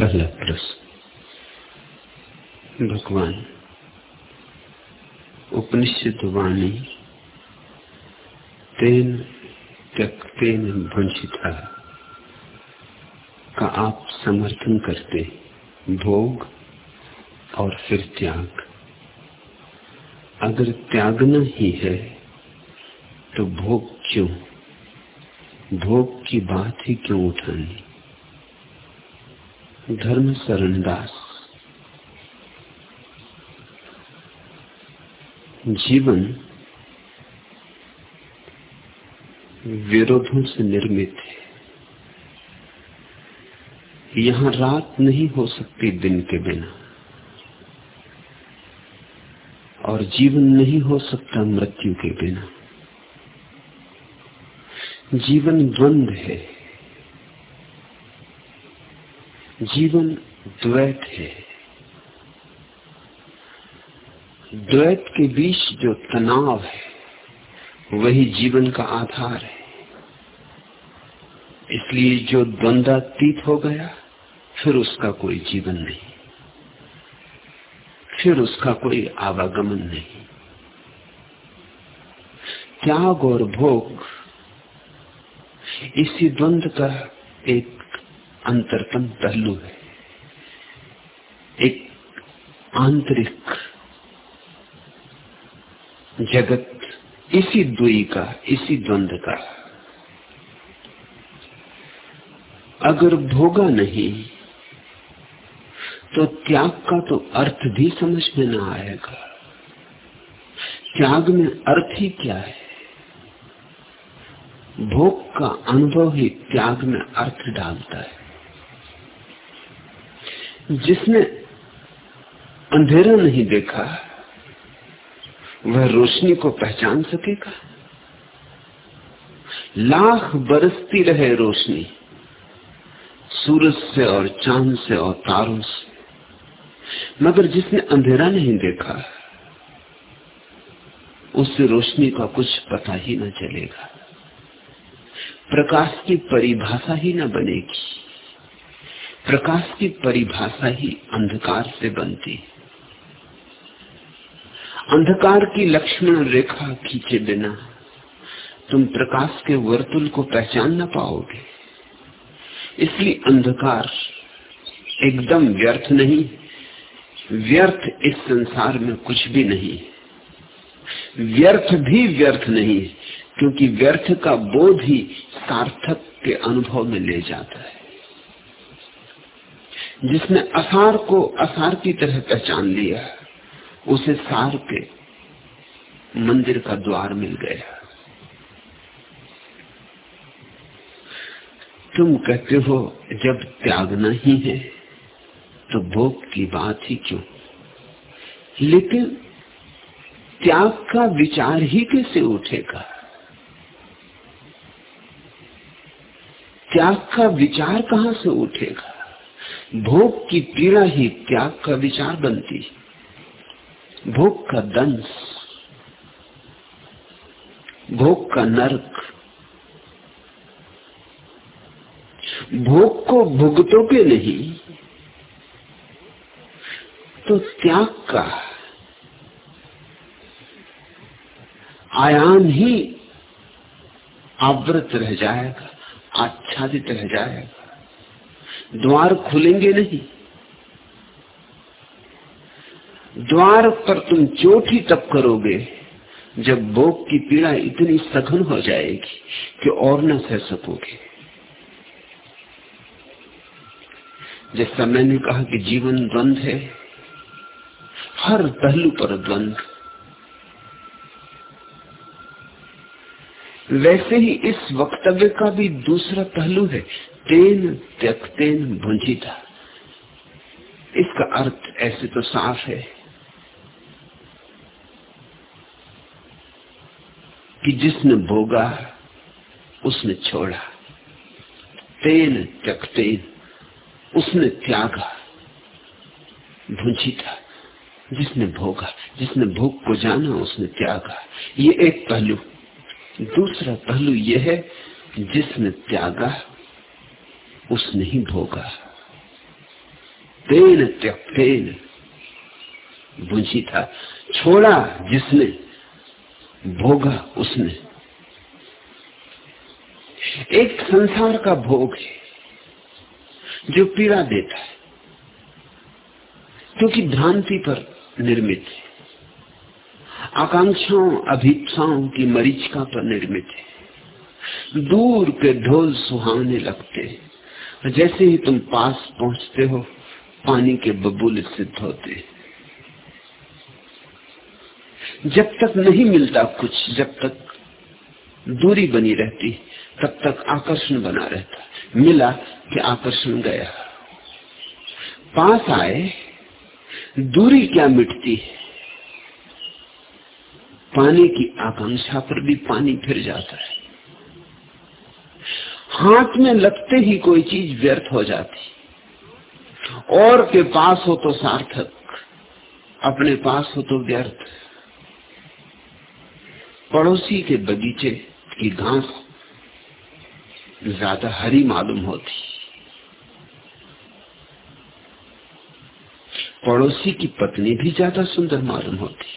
पहला प्रश्न भगवान, उपनिषद वाणी, तेन त्यक्तेन भंसिता का आप समर्थन करते भोग और फिर त्याग। अगर त्यागना ही है तो भोग क्यों? भोग की बात ही क्यों उठानी? धर्म शरण दास। जीवन विरोधों से निर्मित है। यहाँ रात नहीं हो सकती दिन के बिना। और जीवन नहीं हो सकता मृत्यु के बिना। जीवन द्वंद है। जीवन द्वैत है। द्वैत के बीच जो तनाव है, वही जीवन का आधार है। इसलिए जो द्वंद्वातीत हो गया, फिर उसका कोई जीवन नहीं। फिर उसका कोई आवागमन नहीं। त्याग और भोग, इसी द्वंद का एक अंतरतम पहलू है। एक आंतरिक जगत, इसी दुई का, इसी द्वंद का। अगर भोगा नहीं तो त्याग का तो अर्थ भी समझ में ना आएगा। त्याग में अर्थ ही क्या है? भोग का अनुभव ही त्याग में अर्थ डालता है। जिसने अंधेरा नहीं देखा, वह रोशनी को पहचान सकेगा। लाख बरसती रहे रोशनी, सूरज से और चाँद से और तारों से। मगर जिसने अंधेरा नहीं देखा उससे रोशनी का कुछ पता ही न चलेगा। प्रकाश की परिभाषा ही न बनेगी। प्रकाश की परिभाषा ही अंधकार से बनती है। अंधकार की लक्ष्मण रेखा खींचे बिना तुम प्रकाश के वर्तुल को पहचान न पाओगे। इसलिए अंधकार एकदम व्यर्थ नहीं, व्यर्थ इस संसार में कुछ भी नहीं। व्यर्थ भी व्यर्थ नहीं, क्योंकि व्यर्थ का बोध ही सार्थक के अनुभव में ले जाता है। जिसने असार को असार की तरह पहचान लिया, उसे सार के मंदिर का द्वार मिल गया। तुम कहते हो, जब त्यागना ही है तो भोग की बात ही क्यों? लेकिन त्याग का विचार ही कैसे उठेगा? त्याग का विचार कहाँ से उठेगा? भोग की पीड़ा ही त्याग का विचार बनती है। भोग का दंश, भोग का नरक। भोग को भुगतोगे नहीं तो त्याग का आयाम ही आवृत रह जाएगा, आच्छादित रह जाएगा। द्वार खुलेंगे नहीं। द्वार पर तुम चोट ही तब करोगे जब भोग की पीड़ा इतनी सघन हो जाएगी कि और न सह सकोगे। जैसा मैंने कहा कि जीवन द्वंद है, हर पहलू पर द्वंद। वैसे ही इस वक्तव्य का भी दूसरा पहलू है तेन त्यक्तेन भुंजिता। इसका अर्थ ऐसे तो साफ़ है कि जिसने भोगा, उसने छोड़ा। तेन त्यक्तेन उसने त्यागा, भुंजिता। जिसने भोगा, जिसने भोग को जाना, उसने त्यागा। ये एक पहलू। दूसरा पहलू यह है, जिसने त्यागा उसने ही भोगा। तेन त्यक्तेन बुझी था छोड़ा जिसने, भोगा उसने। एक संसार का भोग है, जो पीड़ा देता है, क्योंकि भ्रांति पर निर्मित है। आकांक्षाओं, अभिप्साओं की मरीचिका पर निर्मित है। दूर के ढोल सुहावने लगते हैं। जैसे ही तुम पास पहुँचते हो, पानी के बबूल सिद्ध होते। जब तक नहीं मिलता कुछ, जब तक दूरी बनी रहती, तब तक आकर्षण बना रहता। मिला कि आकर्षण गया। पास आए, दूरी क्या मिटती? है पानी की आकांक्षा पर भी पानी फिर जाता है। हाथ में लगते ही कोई चीज़ व्यर्थ हो जाती। और के पास हो तो सार्थक, अपने पास हो तो व्यर्थ। पड़ोसी के बगीचे की घास ज़्यादा हरी मालूम होती। पड़ोसी की पत्नी भी ज़्यादा सुंदर मालूम होती।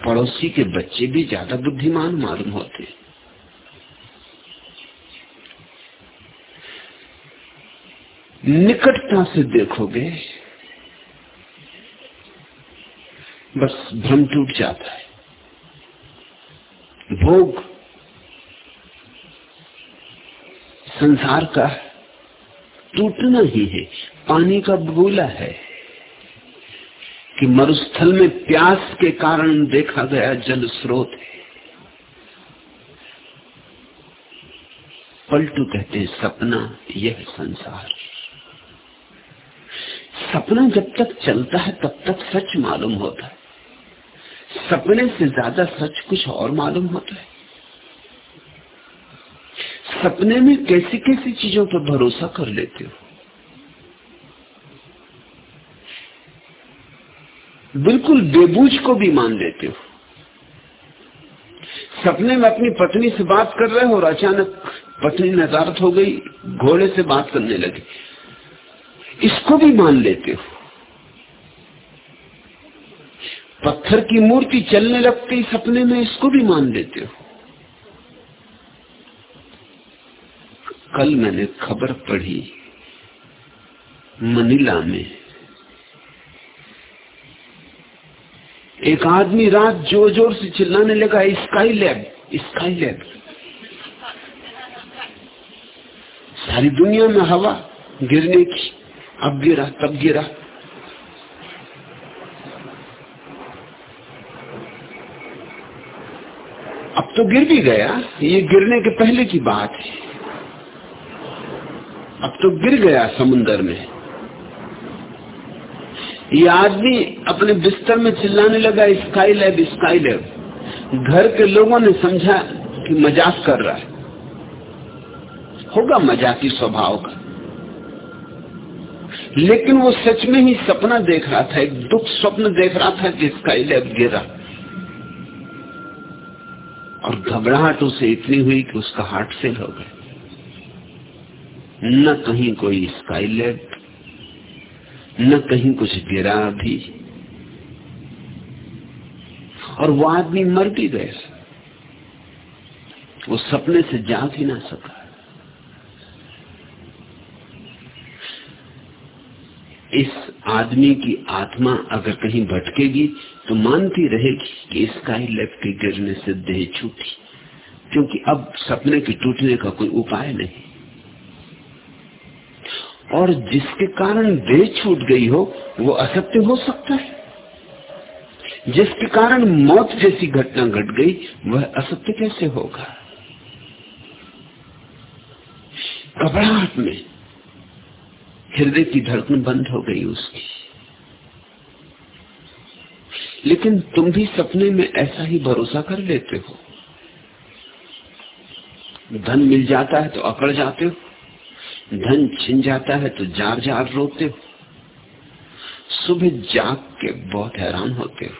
पड़ोसी के बच्चे भी ज़्यादा बुद्धिमान मालूम होते। निकटता से देखोगे, बस भ्रम टूट जाता है। भोग संसार का टूटना ही है। पानी का बबूला है कि मरुस्थल में प्यास के कारण देखा गया जल स्रोत है। पलटू कहते हैं, सपना यह संसार। सपना जब तक चलता है, तब तक सच मालूम होता है। सपने से ज़्यादा सच कुछ और मालूम होता है। सपने में कैसी कैसी चीज़ों पर भरोसा कर लेते हो। बिल्कुल बेबूझ को भी मान लेते हो। सपने में अपनी पत्नी से बात कर रहे हो और अचानक पत्नी नजारत हो गई, घोड़े से बात करने लगे। इसको भी मान लेते हो। पत्थर की मूर्ति चलने लगती सपने में इसको भी मान लेते हो। कल मैंने खबर पढ़ी, मनीला में। एक आदमी रात ज़ोर ज़ोर से चिल्लाने लगा, स्काई लैब स्काई लैब। सारी दुनिया में हवा गिरने की अब गिरा, तब गिरा। अब तो गिर भी गया, ये गिरने के पहले की बात है। अब तो गिर गया समुन्दर में। ये आदमी अपने बिस्तर में चिल्लाने लगा, स्काई लैब स्काई लैब। घर के लोगों ने समझा कि मज़ाक कर रहा है। होगा मजाकी स्वभाव का। लेकिन वो सच में ही सपना देख रहा था, एक दुख स्वप्न देख रहा था कि स्काई लैब गिरा। और घबराहट उसे इतनी हुई कि उसका हार्ट फेल हो गया। न कहीं कोई स्काई लैब न कहीं कुछ गिरा भी। और वो आदमी मर भी गया। वो सपने से जाग ही ना सका इस आदमी की आत्मा अगर कहीं भटकेगी तो मानती रहेगी कि स्काई लेफ़्ट के गिरने से देह छूटी। क्योंकि अब सपने के टूटने का कोई उपाय नहीं। और जिसके कारण देह छूट गई हो, वो असत्य हो सकता है। जिसके कारण मौत जैसी घटना घट गट गई, वह असत्य कैसे होगा? घबराहट में हृदय की धड़कन बंद हो गई उसकी। लेकिन तुम भी सपने में ऐसा ही भरोसा कर लेते हो। धन मिल जाता है तो अकड़ जाते हो। धन छिन जाता है तो जार जार रोते हो। सुबह जाग के बहुत हैरान होते हो।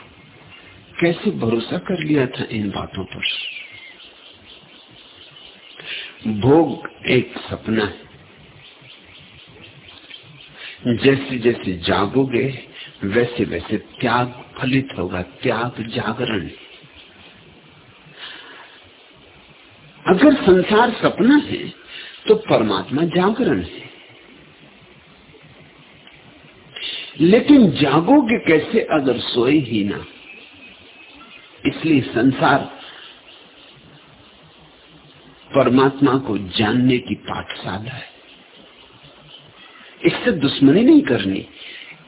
कैसे भरोसा कर लिया था इन बातों पर? भोग एक सपना है। जैसे जैसे जागोगे, वैसे वैसे त्याग फलित होगा, त्याग जागरण। अगर संसार सपना है तो परमात्मा जागरण है। लेकिन जागोगे कैसे अगर सोए ही ना? इसलिए संसार परमात्मा को जानने की पाठशाला है। इससे दुश्मनी नहीं करनी,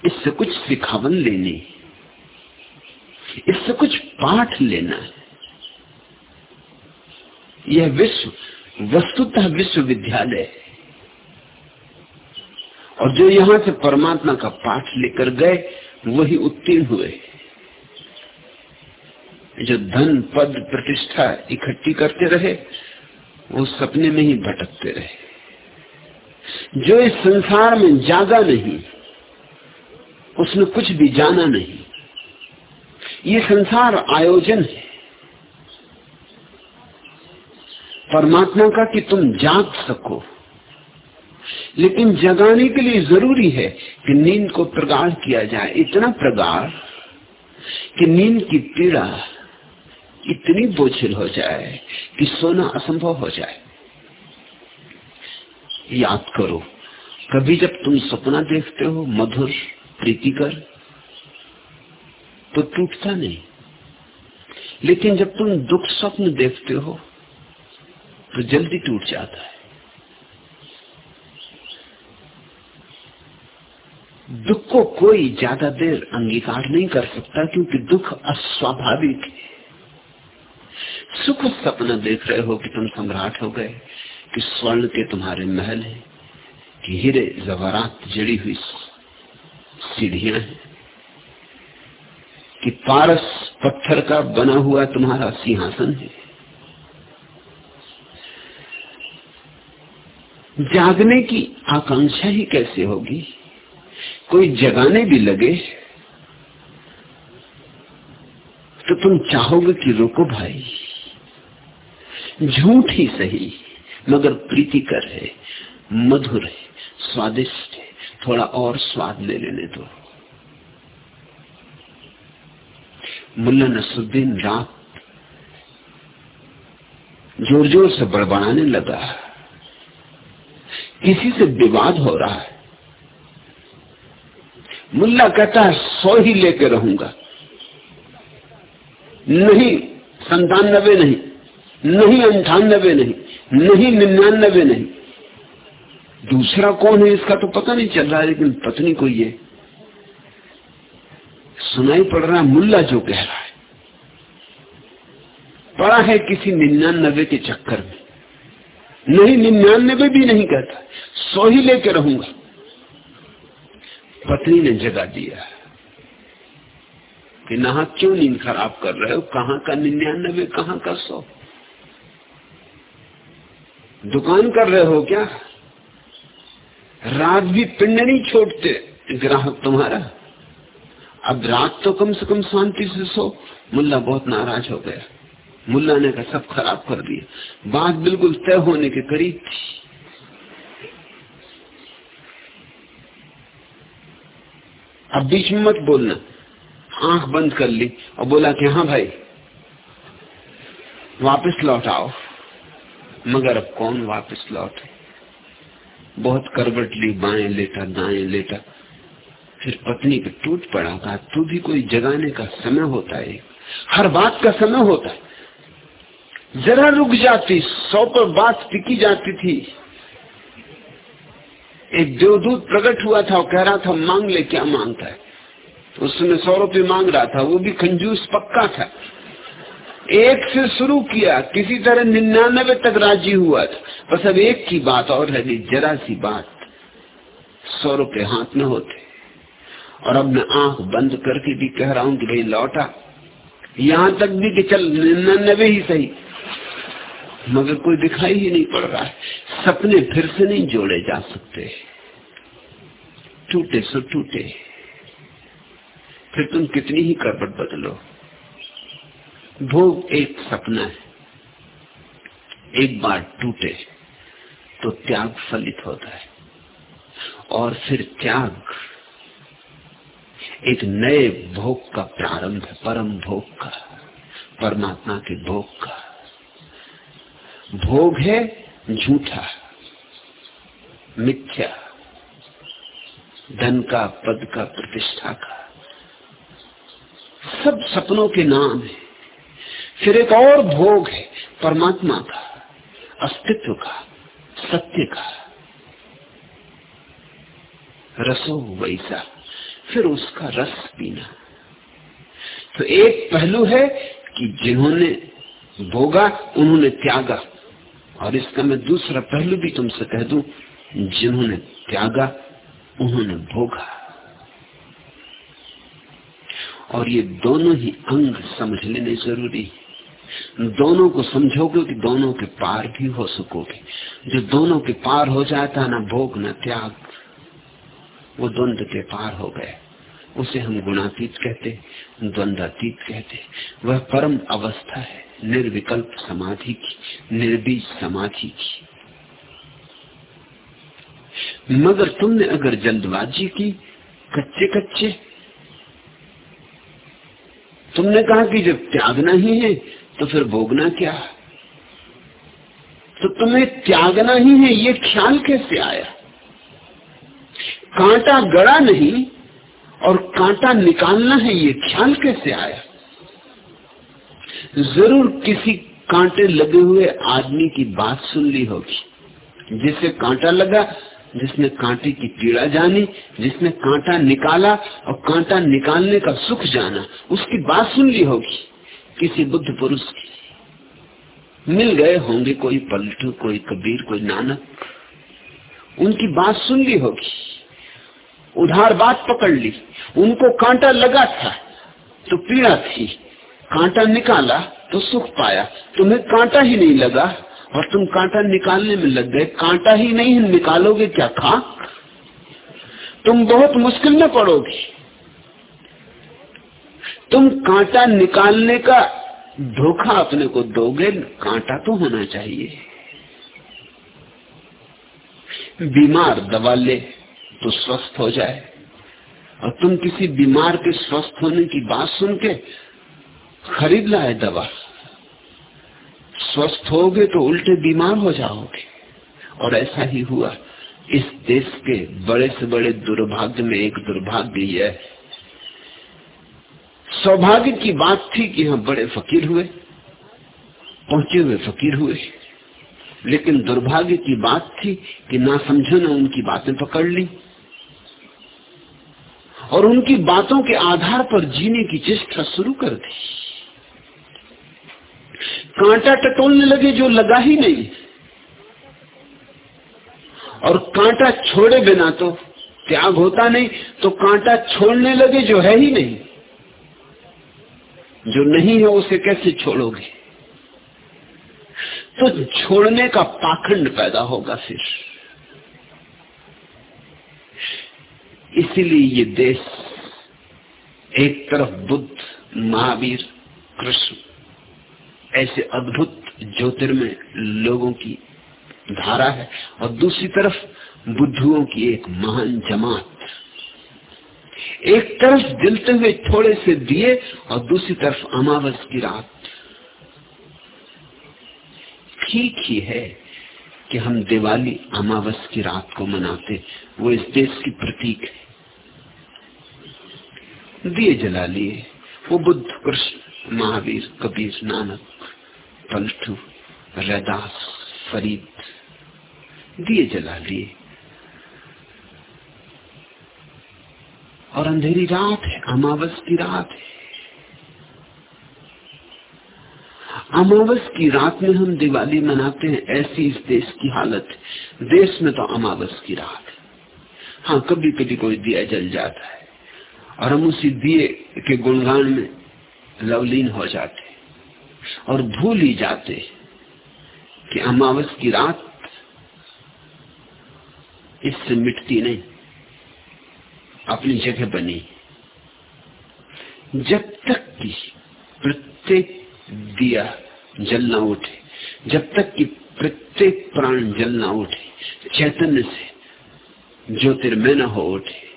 इससे कुछ सिखावन लेनी, इससे कुछ पाठ लेना है। यह विश्व, वस्तुतः विश्वविद्यालय है। और जो यहाँ से परमात्मा का पाठ लेकर गए, वही उत्तीर्ण हुए। जो धन, पद, प्रतिष्ठा इकट्ठी करते रहे, वो सपने में ही भटकते रहे। जो इस संसार में जागा नहीं, उसने कुछ भी जाना नहीं। ये संसार आयोजन है। परमात्मा का कि तुम जाग सको। लेकिन जगाने के लिए ज़रूरी है कि नींद को प्रगाढ़ किया जाए। इतना प्रगाढ़ कि नींद की पीड़ा इतनी बोझिल हो जाए कि सोना असंभव हो जाए। याद करो। कभी जब तुम सपना देखते हो मधुर, प्रीतिकर तो टूटता नहीं। लेकिन जब तुम दुख स्वप्न देखते हो तो जल्दी टूट जाता है। दुख को कोई ज़्यादा देर अंगीकार नहीं कर सकता, क्योंकि दुख अस्वाभाविक है। सुख सपना देख रहे हो कि तुम सम्राट हो गए। कि स्वर्ण के तुम्हारे महल है, कि हीरे जवारात जड़ी हुई सीढ़ियाँ हैं, कि पारस पत्थर का बना हुआ तुम्हारा सिंहासन है। जागने की आकांक्षा ही कैसे होगी? कोई जगाने भी लगे तो तुम चाहोगे कि रुको भाई, झूठ ही सही। मगर प्रीतिकर है, मधुर है, स्वादिष्ट है। थोड़ा और स्वाद ले लेने दो मुल्ला नसुद्दीन रात ज़ोर ज़ोर से बड़बड़ाने लगा। किसी से विवाद हो रहा है। मुल्ला कहता है, सौ ही लेके रहूँगा। नहीं संतानबे नहीं नहीं, अंठानबे नहीं। नहीं, निन्यानबे नहीं। दूसरा कौन है इसका तो पता नहीं चल रहा है लेकिन पत्नी को ये सुनाई पड़ रहा है, मुल्ला जो कह रहा है। पड़ा है किसी निन्यानबे के चक्कर में। नहीं, निन्यानबे भी नहीं कहता। सौ ही लेके रहूँगा। पत्नी ने जगा दिया। कि नहा क्यों नींद खराब कर रहे हो? कहाँ का निन्यानबे, कहाँ का सौ? दुकान कर रहे हो क्या? रात भी पिंड नहीं छोड़ते, ग्राहक तुम्हारा। अब रात तो कम से कम शांति से सो। मुल्ला बहुत नाराज़ हो गया। मुल्ला ने कहा, सब खराब कर दिया बात बिल्कुल तय होने के करीब थी। अब बीच में मत बोलना। आँख बंद कर ली और बोला कि हाँ भाई, वापस लौट आओ। मगर अब कौन वापस लौटे? बहुत करवट ली, बाएँ लेटा, दाएँ लेटा। फिर पत्नी पे टूट पड़ा, कहा, तू भी कोई जगाने का समय होता है। हर बात का समय होता है। जरा रुक जाती, सौ पर बात टिकी जाती थी। एक देवदूत प्रकट हुआ था और कह रहा था, मांग ले, क्या माँगता है? तो उसने सौ रुपये मांग रहा था, वो भी कंजूस पक्का था। एक से शुरू किया, किसी तरह निन्यानबे तक राज़ी हुआ था। बस अब एक की बात और है जरा सी बात। सौ रुपये हाथ में होते। और अब मैं आँख बंद करके भी कह रहा हूँ कि भाई लौटा। यहाँ तक भी कि चल निन्यानबे ही सही। मगर कोई दिखाई ही नहीं पड़ रहा है। सपने फिर से नहीं जोड़े जा सकते। टूटे सो टूटे। फिर तुम कितनी ही करबट बदलो। भोग एक सपना है। एक बार टूटे तो त्याग फलित होता है। और फिर त्याग एक नए भोग का प्रारंभ है, परम भोग का, परमात्मा के भोग का। भोग है झूठा, मिथ्या, धन का, पद का, प्रतिष्ठा का। सब सपनों के नाम है। फिर एक और भोग है, परमात्मा का, अस्तित्व का, सत्य का। रसो वैसा, फिर उसका रस पीना। तो एक पहलू है कि जिन्होंने भोगा, उन्होंने त्यागा। और इसका मैं दूसरा पहलू भी तुमसे कह दू, जिन्होंने त्यागा, उन्होंने भोगा। और ये दोनों ही अंग समझ लेने ज़रूरी दोनों को समझोगे कि दोनों के पार भी हो सकोगे। जो दोनों के पार हो जाता ना भोग न त्याग, वो द्वंद के पार हो गए। उसे हम गुणातीत कहते, द्वंदातीत कहते। वह परम अवस्था है, निर्विकल्प समाधि की, निर्बीज समाधि की। मगर तुमने अगर जल्दबाजी की कच्चे कच्चे तुमने कहा कि जब त्यागना ही है तो फिर भोगना क्या? तो तुम्हें त्यागना ही है, ये ख्याल कैसे आया? कांटा गड़ा नहीं और कांटा निकालना है, ये ख्याल कैसे आया? ज़रूर किसी कांटे लगे हुए आदमी की बात सुन ली होगी। जिसे कांटा लगा, जिसने कांटे की पीड़ा जानी, जिसने कांटा निकाला और कांटा निकालने का सुख जाना, उसकी बात सुन ली होगी। किसी बुद्ध पुरुष की। मिल गए होंगे कोई पलटू, कोई कबीर, कोई नानक। उनकी बात सुन ली होगी। उधार बात पकड़ ली। उनको कांटा लगा था तो पीड़ा थी। कांटा निकाला तो सुख पाया। तुम्हें कांटा ही नहीं लगा, और तुम कांटा निकालने में लग गए। कांटा ही नहीं, निकालोगे क्या खा तुम बहुत मुश्किल में पड़ोगे। तुम कांटा निकालने का धोखा अपने को दोगे, कांटा तो होना चाहिए। बीमार दवा ले तो स्वस्थ हो जाए। और तुम किसी बीमार के स्वस्थ होने की बात सुन के खरीद लाए दवा। स्वस्थ होगे तो उल्टे बीमार हो जाओगे। और ऐसा ही हुआ। इस देश के बड़े से बड़े दुर्भाग्य में एक दुर्भाग्य यह सौभाग्य की बात थी कि हम बड़े फकीर हुए, पहुँचे हुए फकीर हुए। लेकिन दुर्भाग्य की बात थी कि ना समझो, ने उनकी बातें पकड़ ली। और उनकी बातों के आधार पर जीने की चेष्टा शुरू कर दी। कांटा टटोलने लगे जो लगा ही नहीं। और कांटा छोड़े बिना तो त्याग होता नहीं तो कांटा छोड़ने लगे जो है ही नहीं। जो नहीं है उसे कैसे छोड़ोगे? तो छोड़ने का पाखंड पैदा होगा फिर। इसीलिए ये देश एक तरफ़ बुद्ध, महावीर, कृष्ण, ऐसे अद्भुत ज्योतिर्मय लोगों की धारा है, और दूसरी तरफ़ बुद्धुओं की एक महान जमात एक तरफ़ जलते हुए थोड़े से दिए और दूसरी तरफ़ अमावस की रात। ठीक ही है कि हम दिवाली, अमावस की रात को मनाते। वो इस देश की प्रतीक है। दिए जला लिए। वो बुद्ध, कृष्ण, महावीर, कबीर, नानक पलटू रैदास, फरीद, दिए जला लिए। और अंधेरी रात है, अमावस की रात है। अमावस की रात में हम दिवाली मनाते हैं, ऐसी इस देश की हालत देश में तो अमावस की रात है। हाँ कभी कभी कोई दिया जल जाता है और हम उसी दिए के गुणगान में लवलीन हो जाते और भूल ही जाते कि अमावस की रात इससे मिटती नहीं। अपनी जगह बनी। जब तक कि प्रत्येक दिया जल जलना उठे, जब तक कि प्रत्येक प्राण जल जलना उठे, चैतन्य से ज्योतिर्मय न हो उठे,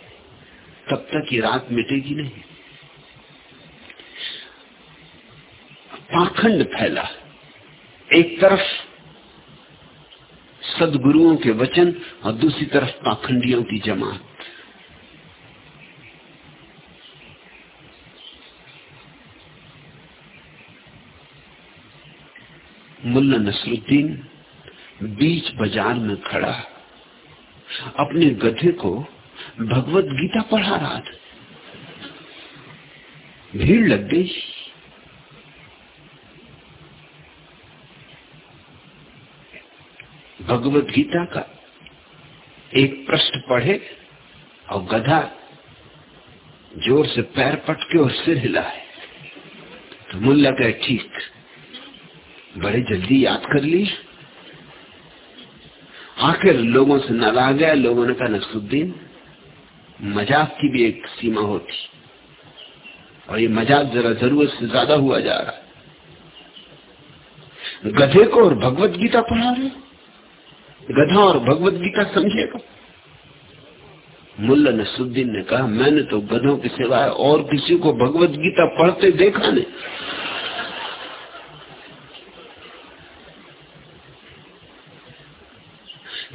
तब तक ये रात मिटेगी नहीं। पाखंड फैला। एक तरफ़ सदगुरुओं के वचन और दूसरी तरफ़ पाखंडियों की जमात। मुल्ला नसरुद्दीन बीच बाज़ार में खड़ा। अपने गधे को भगवत गीता पढ़ा रहा था। भीड़ लग गई। भगवत गीता का एक प्रश्न पढ़े और गधा ज़ोर से पैर पटके और सिर हिला है तो मुल्ला कहे, ठीक। बड़े जल्दी याद कर ली। आखिर लोगों से नाराज़ गया लोगों ने कहा, नसरुद्दीन, मज़ाक की भी एक सीमा होती। और ये मज़ाक जरा ज़रूरत से ज़्यादा हुआ जा रहा है। गधे को और भगवत गीता पढ़ा रहे गधा और भगवत गीता समझेगा मुल्ला नसरुद्दीन ने कहा, मैंने तो गधों के सिवाय और किसी को भगवत गीता पढ़ते देखा नहीं।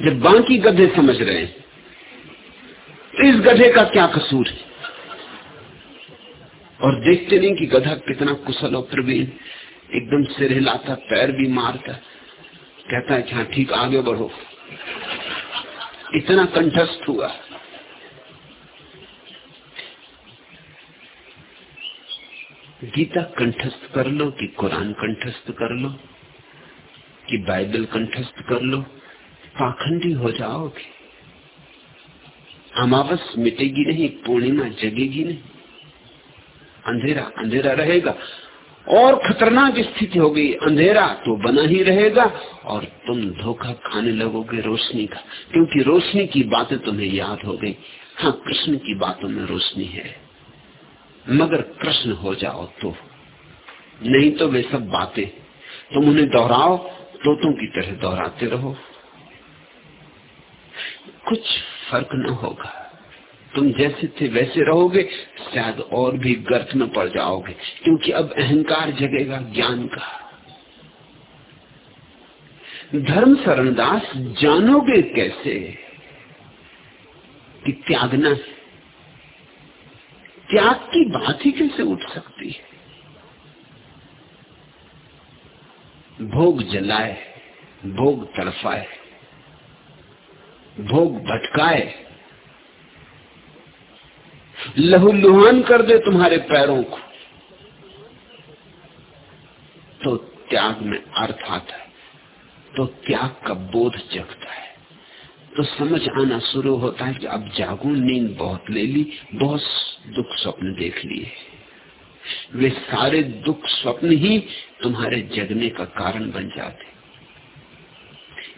जब बाकी गधे समझ रहे हैं तो इस गधे का क्या कसूर है? और देखते नहीं कि गधा कितना कुशल और प्रवीण, एकदम सिर हिलाता, पैर भी मारता, कहता है हाँ ठीक, आगे बढ़ो। इतना कंठस्थ हुआ। गीता कंठस्थ कर लो कि कुरान कंठस्थ कर लो, कि बाइबल कंठस्थ कर लो पाखंडी हो जाओगे। अमावस मिटेगी नहीं पूर्णिमा जगेगी नहीं। अंधेरा अंधेरा रहेगा। और खतरनाक स्थिति हो गई, अंधेरा तो बना ही रहेगा, और तुम धोखा खाने लगोगे रोशनी का, क्योंकि रोशनी की बातें तुम्हें याद हो गई। हाँ कृष्ण की बातों में रोशनी है। मगर कृष्ण हो जाओ तो। नहीं तो वे सब बातें। तुम उन्हें दोहराओ, तोतों की तरह दोहराते रहो। कुछ फ़र्क न होगा। तुम जैसे थे वैसे रहोगे, शायद और भी गर्त में पड़ जाओगे, क्योंकि अब अहंकार जगेगा ज्ञान का। धर्म शरणदास, जानोगे कैसे कि त्यागना त्याग की बात ही कैसे उठ सकती है? भोग जलाए, भोग तड़फाए भोग भटकाए। लहू लुहान कर दे तुम्हारे पैरों को। तो त्याग में अर्थ आता है। तो त्याग का बोध जगता है। तो समझ आना शुरू होता है कि अब जागू, नींद बहुत ले ली, बहुत दुख स्वप्न देख लिए। वे सारे दुख स्वप्न ही तुम्हारे जगने का कारण बन जाते।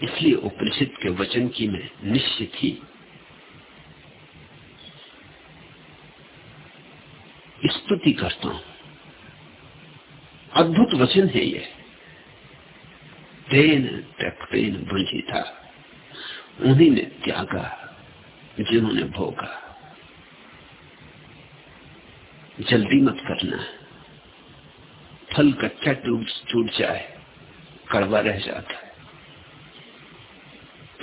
इसलिए उपनिषद के वचन की मैं निश्चित ही स्तुति करता हूँ। अद्भुत वचन है ये। तेन त्यक्तेन भुंजी था उन्हीं ने त्यागा, जिन्होंने भोगा। जल्दी मत करना। फल कच्चा टूट टूट जाए, कड़वा रह जाता है।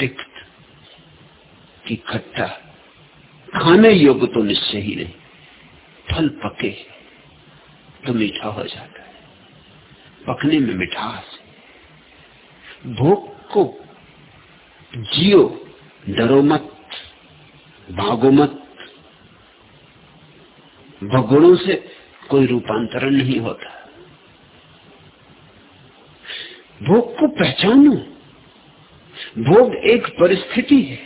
तिक्त की खट्टा। खाने योग्य तो निश्चय ही नहीं। फल पके तो मीठा हो जाता है। पकने में मिठास भोग को जियो, डरो मत, भागो मत। भगुणों से कोई रूपांतरण नहीं होता। भोग को पहचानो। भोग एक परिस्थिति है।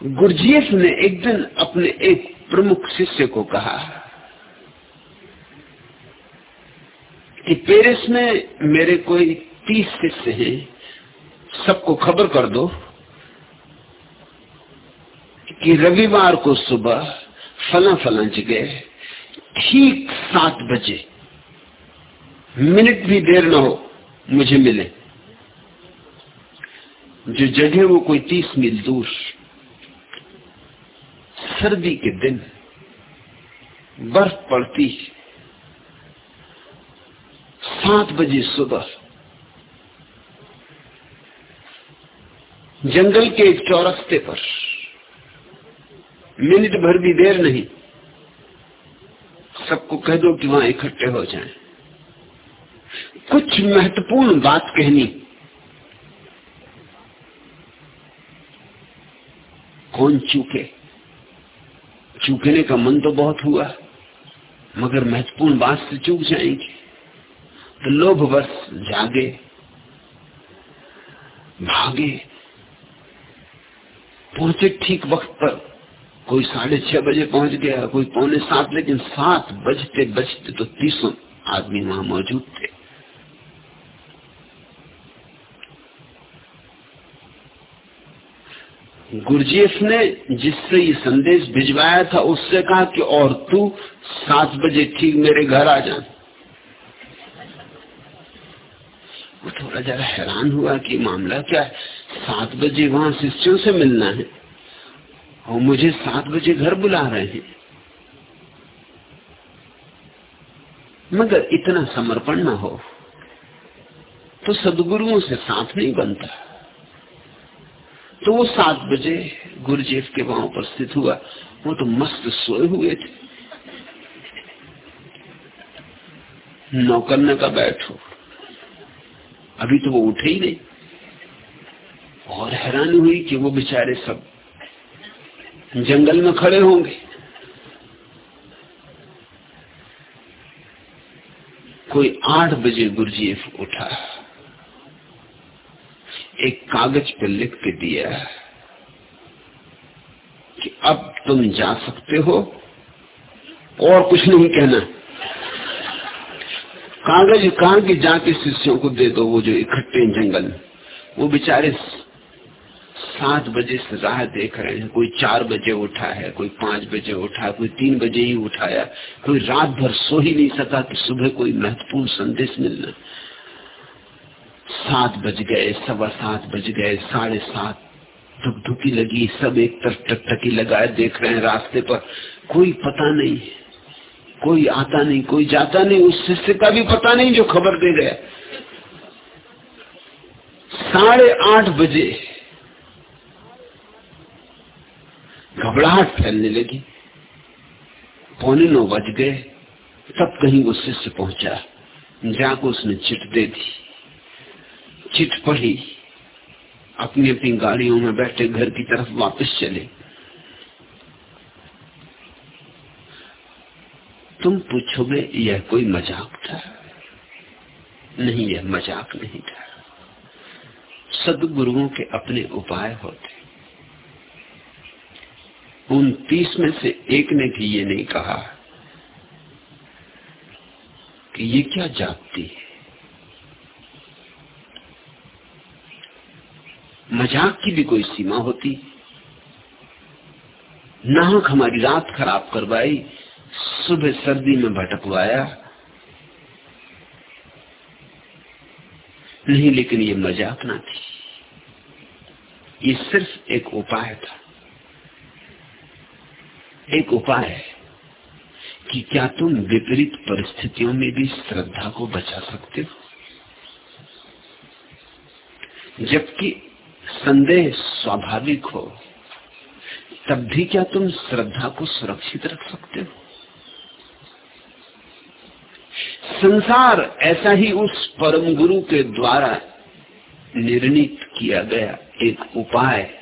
गुरजीएफ ने एक दिन अपने एक प्रमुख शिष्य को कहा कि पेरिस में मेरे कोई तीस शिष्य हैं, सबको खबर कर दो कि रविवार को सुबह फला फला जगह ठीक सात बजे मिनट भी देर ना हो, मुझे मिले जो जगह वो कोई तीस मील दूर, सर्दी के दिन बर्फ़ पड़ती, सात बजे सुबह जंगल के एक चौरस्ते पर मिनट भर भी देर नहीं, सबको कह दो कि वहाँ इकट्ठे हो जाएँ। कुछ महत्वपूर्ण बात कहनी। कौन चूके? चूकने का मन तो बहुत हुआ, मगर महत्वपूर्ण बात से चूक जाएँगे। तो लोभ बस जागे, भागे। पहुँचे ठीक वक्त पर, कोई साढ़े छह बजे पहुँच गया, कोई पौने सात, लेकिन सात बजते बजते तो तीसों आदमी वहाँ मौजूद थे। गुरजीएफ ने जिससे ये संदेश भिजवाया था, उससे कहा कि और तू सात बजे ठीक मेरे घर आ जा। वो थोड़ा जरा हैरान हुआ कि मामला क्या है? सात बजे वहाँ शिष्यों से मिलना है और मुझे सात बजे घर बुला रहे हैं। मगर इतना समर्पण ना हो तो सदगुरुओं से साथ नहीं बनता। तो वो सात बजे गुरुजेफ के वहाँ उपस्थित हुआ। वो तो मस्त सोए हुए थे। नौकर ने का बैठो। अभी तो वो उठे ही नहीं। और हैरानी हुई कि वो बेचारे सब जंगल में खड़े होंगे। कोई आठ बजे गुरजीफ उठा। एक कागज़ पर लिख के दिया कि अब तुम जा सकते हो और कुछ नहीं कहना। कागज़ कहा कि जाके शिष्यों को दे दो वो जो इकट्ठे जंगल? वो बेचारे सात बजे से राह देख रहे हैं। कोई चार बजे उठा है, कोई पाँच बजे उठा है, कोई तीन बजे ही उठाया। कोई रात भर सो ही नहीं सका कि सुबह कोई महत्वपूर्ण संदेश मिलना। सात बज गए, सवा सात बज गए, साढ़े सात। धुकधुकी लगी, सब एक तरफ़ टकटकी लगाए, देख रहे हैं रास्ते पर। कोई पता नहीं, कोई आता नहीं, कोई जाता नहीं, उस शिष्य का भी पता नहीं जो खबर दे गया साढ़े आठ बजे घबराहट फैलने लगी। पौने नौ बज गए, तब कहीं वो शिष्य पहुँचा, जाकर उसने चिट दे दी। चिट पढ़ी, अपनी अपनी गाड़ियों में बैठे घर की तरफ़ वापस चले। तुम पूछोगे, यह कोई मज़ाक था? नहीं, यह मज़ाक नहीं था। सदगुरुओं के अपने उपाय होते। उन तीस में से एक ने भी ये नहीं कहा कि ये क्या जागती है? मज़ाक की भी कोई सीमा होती। नाहक हमारी रात खराब करवाई, सुबह सर्दी में भटकवाया। नहीं, लेकिन ये मज़ाक ना थी। ये सिर्फ़ एक उपाय था। एक उपाय है कि क्या तुम विपरीत परिस्थितियों में भी श्रद्धा को बचा सकते हो? जबकि संदेह स्वाभाविक हो, तब भी क्या तुम श्रद्धा को सुरक्षित रख सकते हो? संसार ऐसा ही उस परम गुरु के द्वारा निर्णित किया गया एक उपाय।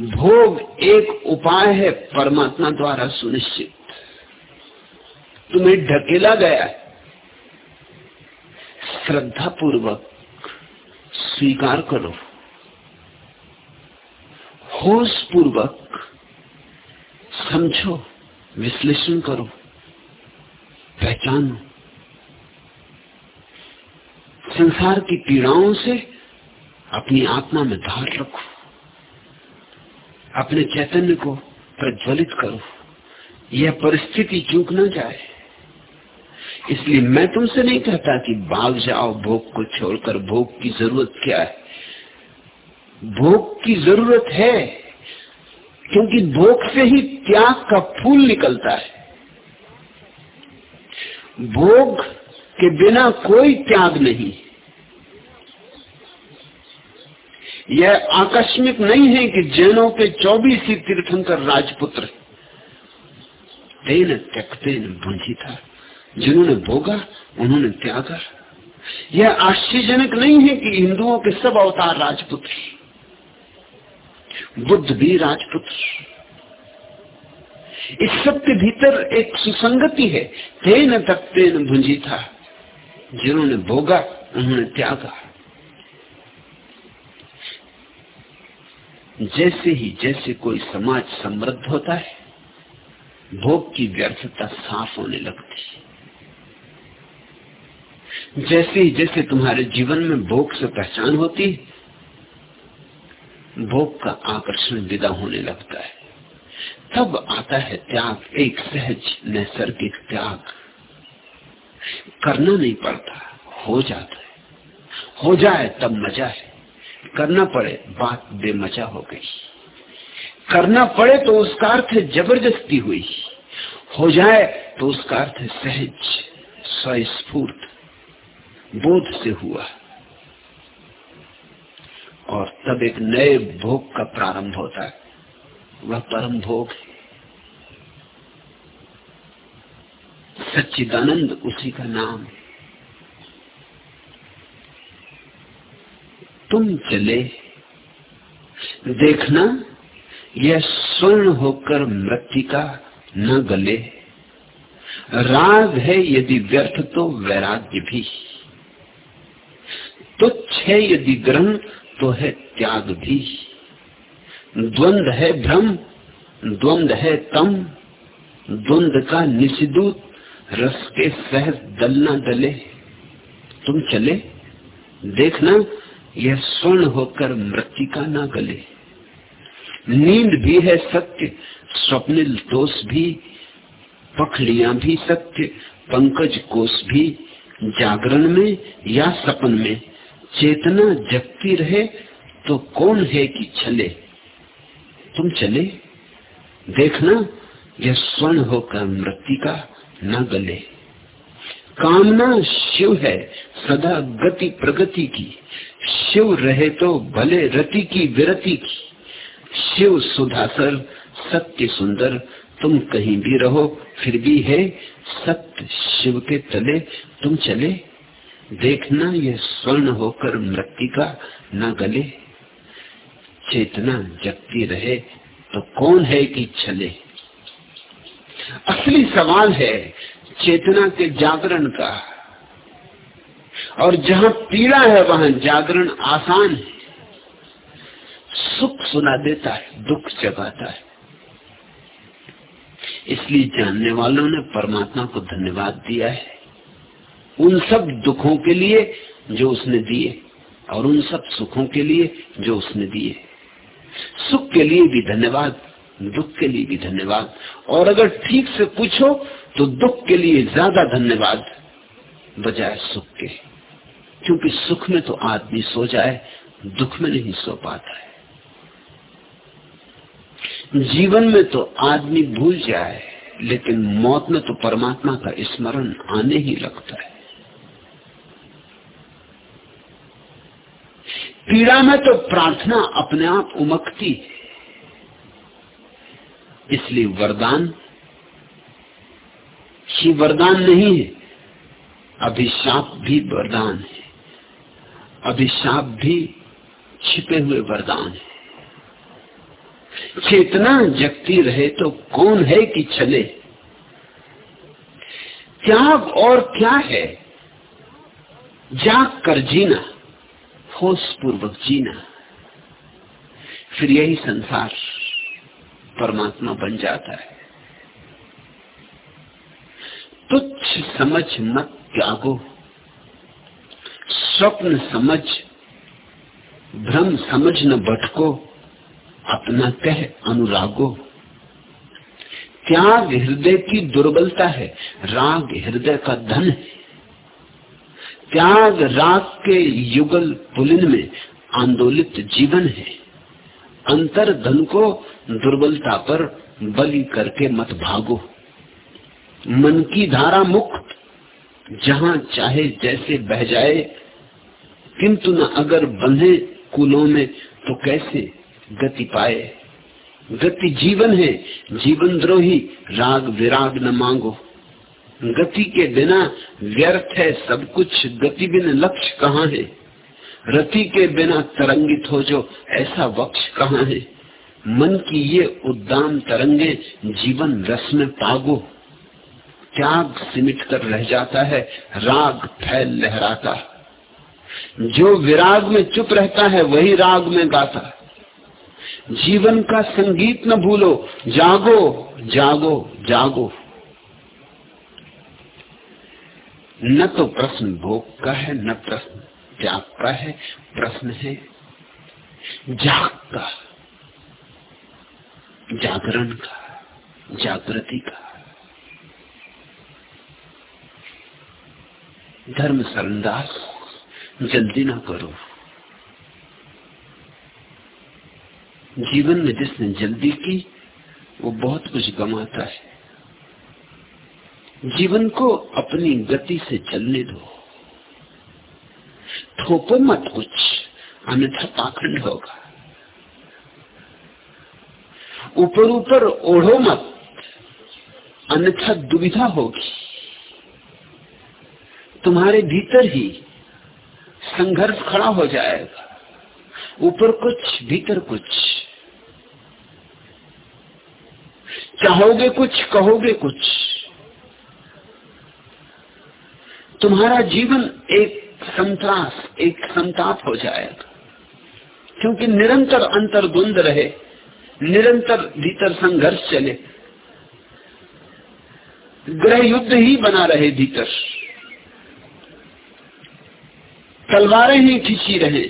भोग एक उपाय है, परमात्मा द्वारा सुनिश्चित। तुम्हें ढकेला गया श्रद्धा पूर्वक स्वीकार करो। होश पूर्वक समझो, विश्लेषण करो, पहचानो। संसार की पीड़ाओं से अपनी आत्मा में धार रखो। अपने चैतन्य को प्रज्वलित करो। यह परिस्थिति चूक न जाए। इसलिए मैं तुमसे नहीं कहता कि भाग जाओ, भोग को छोड़कर भोग की ज़रूरत क्या है? भोग की ज़रूरत है, क्योंकि भोग से ही त्याग का फूल निकलता है। भोग के बिना कोई त्याग नहीं। यह आकस्मिक नहीं है कि जैनों के चौबीस ही तीर्थंकर राजपुत्र तेन त्यक्तेन भुंजी था जिन्होंने भोगा, उन्होंने त्यागा। यह आश्चर्यजनक नहीं है कि हिंदुओं के सब अवतार राजपुत्र बुद्ध भी राजपुत्र इस सब के भीतर एक सुसंगति है, तेन तक तेन भुंजी था जिन्होंने भोगा, उन्होंने त्यागा। जैसे ही जैसे कोई समाज समृद्ध होता है, भोग की व्यर्थता साफ़ होने लगती है। जैसे ही जैसे तुम्हारे जीवन में भोग से पहचान होती भोग का आकर्षण विदा होने लगता है। तब आता है त्याग, एक सहज, नैसर्गिक त्याग। करना नहीं पड़ता, हो जाता है। हो जाए तब मज़ा है। करना पड़े, बात बेमजा हो गई। करना पड़े तो उसका अर्थ ज़बरदस्ती हुई। हो जाए तो उसका अर्थ है सहज, स्वस्फूर्त। बोध से हुआ। और तब एक नए भोग का प्रारंभ होता है। वह परम भोग सच्चिदानंद उसी का नाम है। तुम चले। देखना, यह स्वर्ण होकर मृतिका न गले। राग है यदि व्यर्थ तो वैराग्य भी। तुच्छ है यदि ग्रहण तो है त्याग भी। द्वंद है भ्रम, द्वंद है तम। द्वंद का निषिदूत रस के सहज दलना दले तुम चले, देखना, यह स्वर्ण होकर मृतिका ना गले। नींद भी है सत्य, स्वप्निल दोष भी, पखलियाँ भी सत्य, पंकज कोष भी, जागरण में या सपन में। चेतना जगती रहे तो कौन है कि चले? तुम चले? देखना, यह स्वर्ण होकर मृतिका न गले। कामना शिव है सदा गति प्रगति की। शिव रहे तो भले रति की विरति की। शिव सुधासर, सत्य सुंदर, तुम कहीं भी रहो, फिर भी है सत्य शिव के तले। तुम चले? देखना ये स्वर्ण होकर मृतिका न गले। चेतना जगती रहे तो कौन है कि चले असली सवाल है चेतना के जागरण का। और जहाँ पीड़ा है, वहाँ जागरण आसान है। सुख सुना देता है, दुख जगाता है। इसलिए जानने वालों ने परमात्मा को धन्यवाद दिया है। उन सब दुखों के लिए जो उसने दिए और उन सब सुखों के लिए जो उसने दिए। सुख के लिए भी धन्यवाद, दुख के लिए भी धन्यवाद। और अगर ठीक से पूछो तो दुख के लिए ज़्यादा धन्यवाद, बजाय सुख के। क्योंकि सुख में तो आदमी सो जाए, दुख में नहीं सो पाता है। जीवन में तो आदमी भूल जाए, लेकिन मौत में तो परमात्मा का स्मरण आने ही लगता है। पीड़ा में तो प्रार्थना अपने आप उमकती है। इसलिए वरदान ही वरदान नहीं है। अभिशाप भी वरदान है। अभिशाप भी छिपे हुए वरदान है। चेतना जगती रहे तो कौन है कि चले? त्याग और क्या है? जाग कर जीना। होश पूर्वक जीना, फिर यही संसार परमात्मा बन जाता है। तुच्छ समझ मत त्यागो, स्वप्न समझ, भ्रम समझ न भटको, अपना कह अनुरागो। त्याग हृदय की दुर्बलता है, राग हृदय का धन है। त्याग राग के युगल पुलिन में आंदोलित जीवन है। अंतर धन को दुर्बलता पर बलि करके मत भागो। मन की धारा मुक्त, जहाँ चाहे जैसे बह जाए, किंतु न अगर बंधे कुलों में तो कैसे गति पाए? गति जीवन है, जीवन द्रोही राग विराग न मांगो। गति के बिना व्यर्थ है सब कुछ। गति बिना लक्ष्य कहाँ है? रति के बिना तरंगित हो जो ऐसा वक्ष कहाँ है? मन की ये उद्दाम तरंगे जीवन रस में पागो। त्याग सिमट कर रह जाता है, राग फैल लहराता। जो विराग में चुप रहता है, वही राग में गाता। जीवन का संगीत न भूलो, जागो जागो जागो। न तो प्रश्न भोग का है, न प्रश्न त्याग का है, प्रश्न है जाग का, जागरण का, जागृति का। धर्म सरंदास जल्दी ना करो। जीवन में जिसने जल्दी की, वो बहुत कुछ गमाता है। जीवन को अपनी गति से चलने दो। थोपो मत कुछ, अन्यथा पाखंड होगा। ऊपर ऊपर ओढ़ो मत, अन्यथा दुविधा होगी। तुम्हारे भीतर ही संघर्ष खड़ा हो जाएगा। ऊपर कुछ, भीतर कुछ। चाहोगे कुछ, कहोगे कुछ। तुम्हारा जीवन एक संत्रास एक संताप हो जाएगा क्योंकि निरंतर अंतर द्वंद रहे, निरंतर भीतर संघर्ष चले। ग्रह युद्ध ही बना रहे भीतर। तलवारें ही खींची रहे,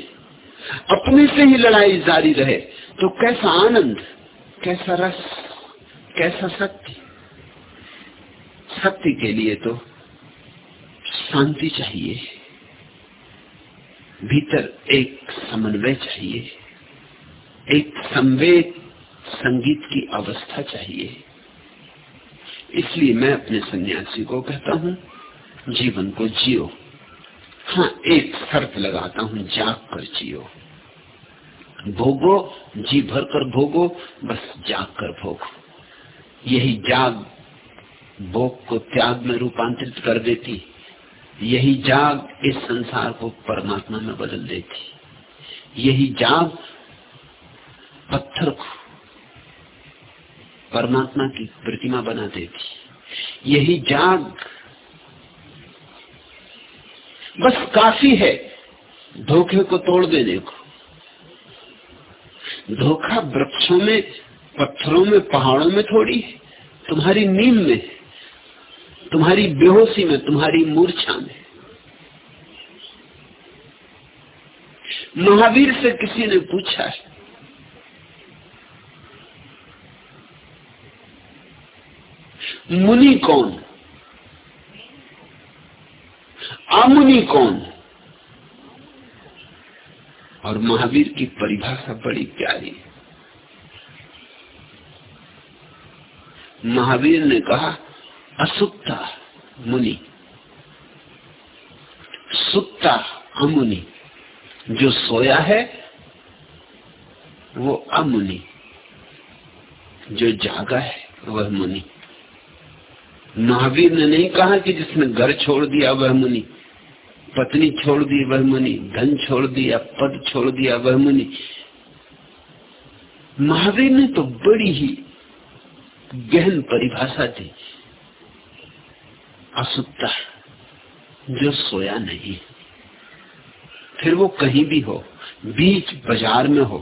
अपने से ही लड़ाई जारी रहे। तो कैसा आनंद, कैसा रस, कैसा शक्ति? शक्ति के लिए तो शांति चाहिए, भीतर एक समन्वय चाहिए, एक संवेद संगीत की अवस्था चाहिए। इसलिए मैं अपने सन्यासी को कहता हूँ, जीवन को जियो। हाँ एक शर्त लगाता हूँ, जाग कर जियो। भोगो, जी भर कर भोगो, बस जाग कर भोगो। यही जाग, भोग को त्याग में रूपांतरित कर देती। यही जाग इस संसार को परमात्मा में बदल देती यही जाग पत्थर को परमात्मा की प्रतिमा बना देती यही जाग बस काफ़ी है धोखे को तोड़ देने को। धोखा वृक्षों में, पत्थरों में, पहाड़ों में थोड़ी है, तुम्हारी नींद में तुम्हारी बेहोशी में, तुम्हारी मूर्छा में। महावीर से किसी ने पूछा है, मुनि कौन? अमुनि कौन? और महावीर की परिभाषा बड़ी प्यारी महावीर ने कहा असुप्ता मुनि। सुप्ता अमुनि। जो सोया है, वो अमुनि। जो जागा है, वह मुनि। महावीर ने नहीं कहा कि जिसने घर छोड़ दिया, वह मुनि। पत्नी छोड़ दी, वह मुनि। धन छोड़ दिया, पद छोड़ दिया, वह मुनि। महावीर ने तो बड़ी ही गहन परिभाषा थी असुप्ता, जो सोया नहीं। फिर वो कहीं भी हो, बीच बाज़ार में हो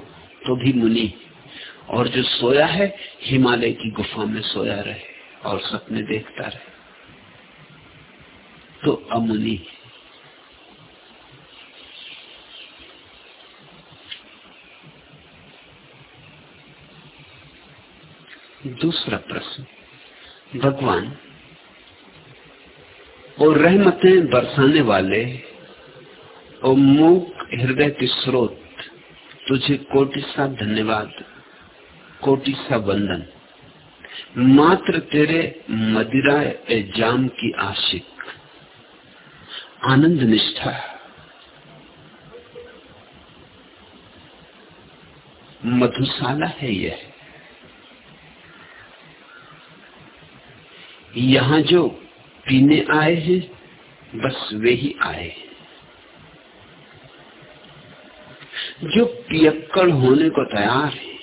तो भी मुनि। और जो सोया है, हिमालय की गुफा में सोया रहे और सपने देखता रहे। तो अमुनि। दूसरा प्रश्न। भगवान और रहमतें बरसाने वाले और मूक हृदय के स्रोत, तुझे कोटि सा धन्यवाद, कोटि सा वंदन। मात्र तेरे मदिरा ए जाम की आशिक। आनंद निष्ठा। मधुशाला है यह। यहाँ जो पीने आए हैं, बस वे ही आए जो पियक्कड़ होने को तैयार है,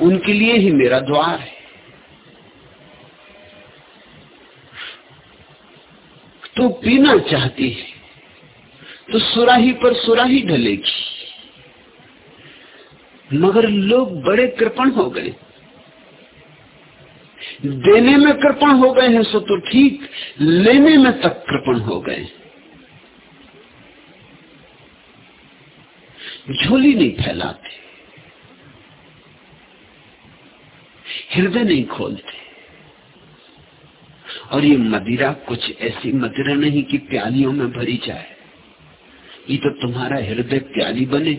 उनके लिए ही मेरा द्वार है। तो पीना चाहती है तो सुराही पर सुराही ढलेगी। मगर लोग बड़े कृपण हो गए। देने में कृपण हो गए हैं सो तो ठीक, लेने में तक कृपण हो गए झोली नहीं फैलाते, हृदय नहीं खोलते। और ये मदिरा कुछ ऐसी मदिरा नहीं कि प्यालियों में भरी जाए। ये तो तुम्हारा हृदय प्याली बने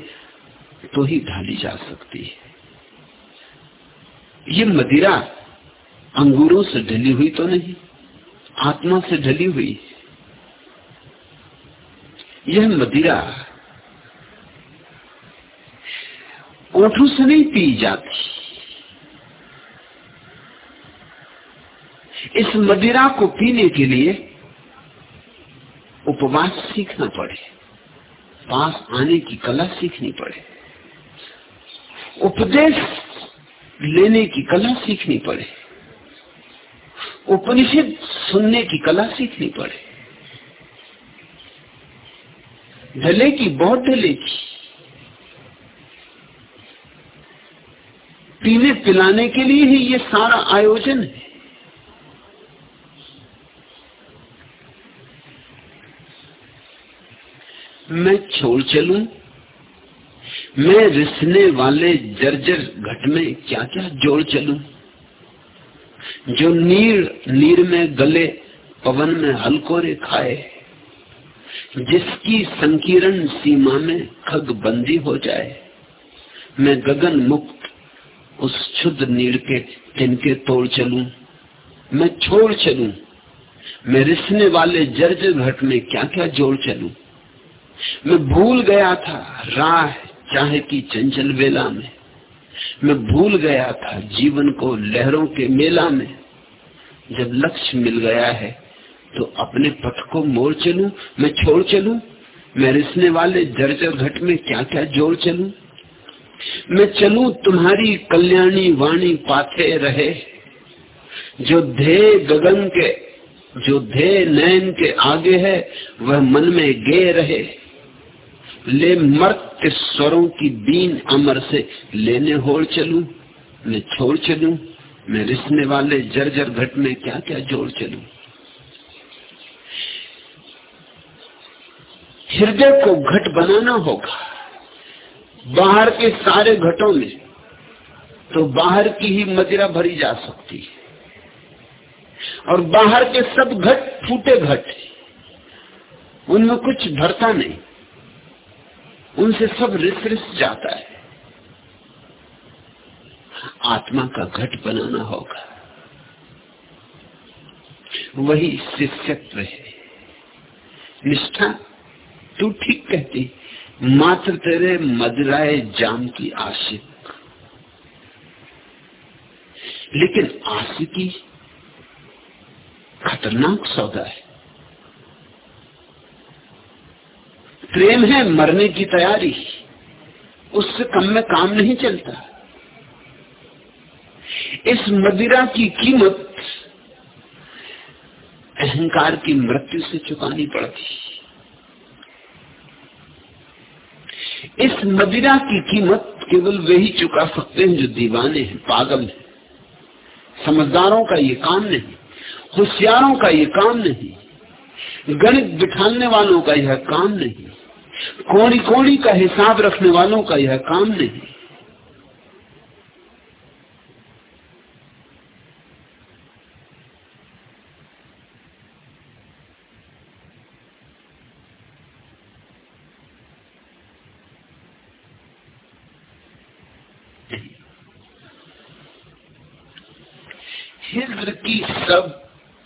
तो ही ढाली जा सकती है। ये मदिरा अंगूरों से ढली हुई तो नहीं, आत्मा से ढली हुई। यह मदिरा ओठों से नहीं पी जाती। इस मदिरा को पीने के लिए उपवास सीखना पड़े, पास आने की कला सीखनी पड़े, उपदेश लेने की कला सीखनी पड़े। उपनिषद सुनने की कला सीखनी पड़े। ढले की बहुत ढले की। पीने पिलाने के लिए ही ये सारा आयोजन है। मैं छोड़ चलूँ? मैं रिसने वाले जर्जर घट में क्या क्या जोड़ चलूँ? जो नीर नीर में गले, पवन में हलकोरे खाए, जिसकी संकीर्ण सीमा में खग बंदी हो जाए, मैं गगन मुक्त उस क्षुद्र नीर के तिनके तोड़ चलू, मैं छोड़ चलू, मैं रिसने वाले जर्जर घट में क्या क्या जोड़ चलू। मैं भूल गया था, राह चाहे की चंचल वेला में मैं भूल गया था जीवन को लहरों के मेला में। जब लक्ष्य मिल गया है तो अपने पथ को मोड़ चलूँ, मैं छोड़ चलूँ, मैं रिसने वाले जर्जर घट में क्या क्या जोड़ चलूँ। मैं चलूँ तुम्हारी कल्याणी वाणी पाथे रहे, जो धे गगन के, जो धे नयन के आगे है, वह मन में गे रहे। ले मर्त के स्वरों की बीन अमर से लेने होड़ चलू, मैं छोड़ चलू, मैं रिसने वाले जर्जर घट में क्या क्या जोड़ चलू। हृदय को घट बनाना होगा। बाहर के सारे घटों में तो बाहर की ही मदिरा भरी जा सकती है। और बाहर के सब घट, फूटे घट उनमें कुछ भरता नहीं। उनसे सब रिस रिस जाता है। आत्मा का घट बनाना होगा। वही शिष्यत्व है। निष्ठा तू ठीक कहती, मात्र तेरे मदराए जाम की आशिक। लेकिन आशिकी खतरनाक सौदा है। प्रेम है मरने की तैयारी। उससे कम में काम नहीं चलता। इस मदिरा की कीमत अहंकार की मृत्यु से चुकानी पड़ती। इस मदिरा की कीमत केवल वे ही चुका सकते हैं जो दीवाने हैं, पागल हैं। समझदारों का ये काम नहीं, होशियारों का ये काम नहीं, गणित बिठाने वालों का यह काम नहीं। कोड़ी कोड़ी का हिसाब रखने वालों का यह काम नहीं। हिज्र की सब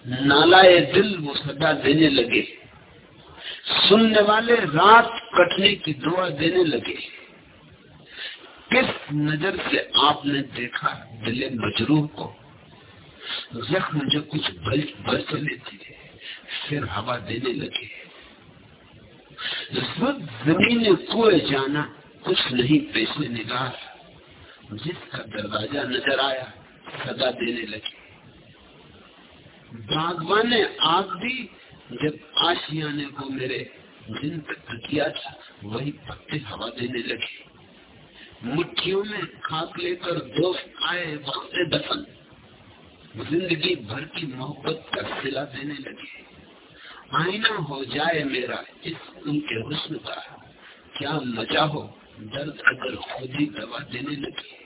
नालाए दिल वो सदा देने लगे। सुनने वाले रात कटने की दुआ देने लगे। किस नज़र से आपने देखा दिले मजरूह को? जख्म जो कुछ बल बल चले थे फिर हवा देने लगे। ज़मीन कुए जाना कुछ नहीं पेशे निगाह जिसका दरवाज़ा नज़र आया सदा देने लगे। बागवान ने आग दी जब आशियाने को मेरे जिन किया था, वही पत्ते हवा देने लगे। मुट्ठियों में खाक लेकर दोस्त आए वक्त दफन। ज़िंदगी भर की मोहब्बत का सिला देने लगे। आईना हो जाए मेरा इस उनके हुस्न का। क्या मज़ा हो, दर्द अगर खुद ही दवा देने लगे।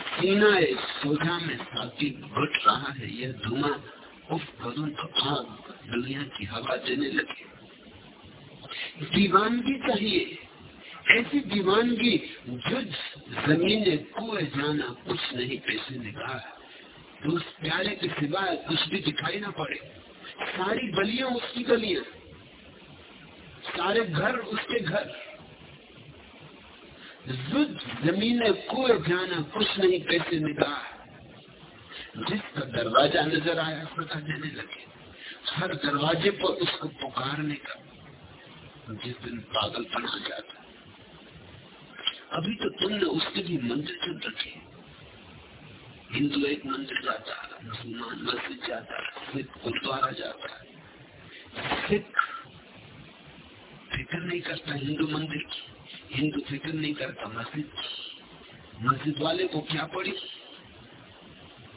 सीना सोझा में साथी घुट रहा है, यह धुआँ, उफ, करूँ तो आग। दुनिया की हवा देने लगे। दीवानगी चाहिए। ऐसी दीवानगी जुज ज़मीन कुएँ जाना, कुछ नहीं पैसे निकाल। तो उस प्यारे के सिवाय कुछ भी दिखाई ना पड़े। सारी गलियाँ उसकी गलियाँ। सारे घर उसके घर। जुद ज़मीन कुएँ जाना, कुछ नहीं पैसे निकाल। जिसका दरवाज़ा नज़र आया, पता देने लगे। हर दरवाजे पर उसको पुकारने का। जिस दिन पागलपन आ जाता। अभी तो तुमने उसके भी मंदिर चुन रखे? हिंदू एक मंदिर जाता है, मुसलमान मस्जिद जाता है, सिख गुरुद्वारा जाता है। सिख फ़िक्र नहीं करता हिंदू मंदिर की, हिंदू फ़िक्र नहीं करता मस्जिद की। मस्जिद वाले को क्या पड़ी?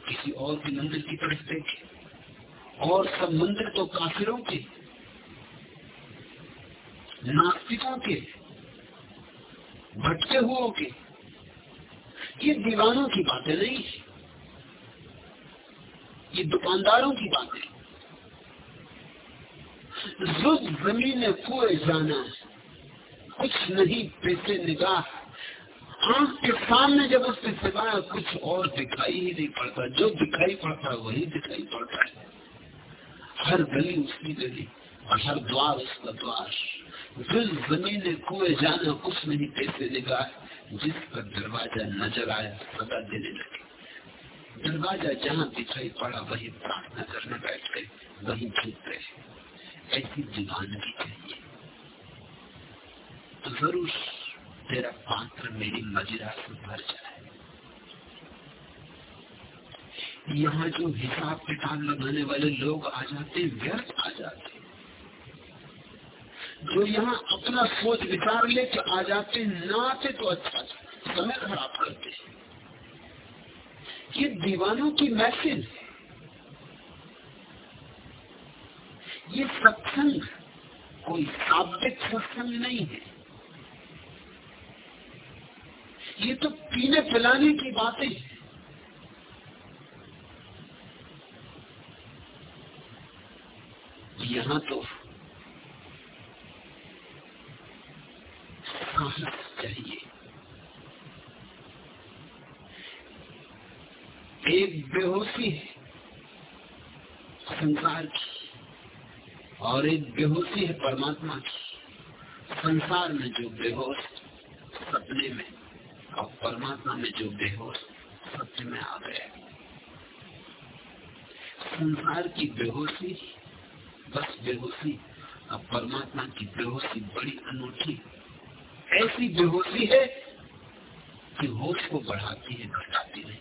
किसी और के मंदिर की तरफ़ देखे। और सब मंदिर तो काफिरों के, नास्तिकों के, भटके हुओं के। ये दीवानों की बातें नहीं ये दुकानदारों की बातें जुज ज़मीन कुए जाना कुछ नहीं पैसे निगाह। आँख के सामने जब उसके सिवाय कुछ और दिखाई ही नहीं पड़ता। जो दिखाई पड़ता है, वही दिखाई पड़ता है। हर गली उसकी गली, और हर द्वार उसका द्वार। दिल ज़मीन कुएँ जाना कुछ नहीं कैसे निगाह जिस पर दरवाज़ा नज़र आया सदा देने लगे। दरवाज़ा जहाँ दिखाई पड़ा, वही प्रार्थना करने बैठ गए, वही झुक गए। ऐसी दीवानगी चाहिए। तो ज़रूर तेरा पात्र मेरी मजिरा से भर जाए। यहाँ जो हिसाब किताब लगाने वाले लोग आ जाते व्यर्थ आ जाते जो यहाँ अपना सोच विचार लेके आ जाते ना आते तो अच्छा समय खराब करते ये दीवानों की मैसेज ये सत्संग कोई शाब्दिक सत्संग नहीं है। ये तो पीने पिलाने की बातें हैं। यहाँ तो साहस चाहिए एक बेहोशी है संसार की और एक बेहोशी है परमात्मा की। संसार में जो बेहोश, सपने में, और परमात्मा में जो बेहोश सत्य में आ गया। संसार की बेहोशी बस बेहोशी। अब परमात्मा की बेहोशी बड़ी अनूठी। ऐसी बेहोशी है कि होश को बढ़ाती है, घटाती नहीं।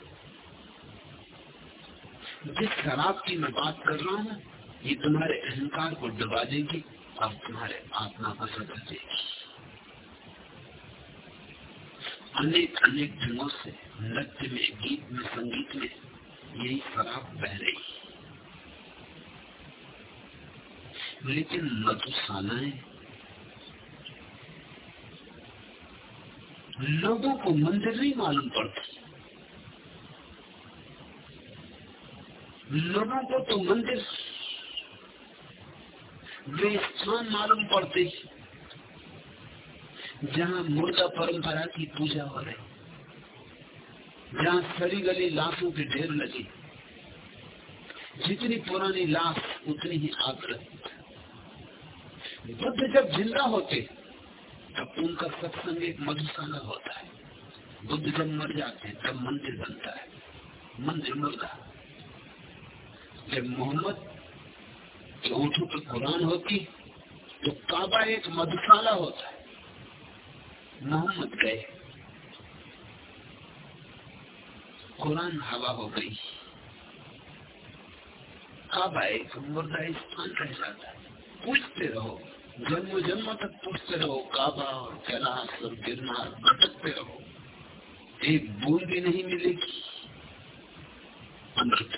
जिस शराब की मैं बात कर रहा हूँ, ये तुम्हारे अहंकार को दबा देगी और तुम्हारे आत्मा को सदर देगी। अनेक अनेक ढंगों से नृत्य में, गीत में, संगीत में यही शराब बह रही लेकिन मधुशालाएँ लोगों को मंदिर नहीं मालूम पड़ती। लोगों को तो मंदिर, वे स्थान मालूम पड़ते जहाँ मुर्दा परंपरा की पूजा हो रही, जहाँ सड़ी गली लाशों के ढेर लगे, जितनी पुरानी लाश उतनी ही आग्रहित बुद्ध जब ज़िंदा होते, तब उनका सत्संग एक मधुशाला होता है। बुद्ध जब मर जाते हैं तब मंदिर बनता है। मंदिर मुर्दा। जब मोहम्मद के ऊँटों पर कुरान होती तो काबा एक मधुशाला होता है। मोहम्मद गए। कुरान हवा हो गई। काबा एक मुर्दा स्थान रह जाता है। पूछते रहो। जन्म जन्म तक पूछते रहो, काबा और कैलाश और गिरनार भटकते रहो। एक बूंद भी नहीं मिलेगी। अमृत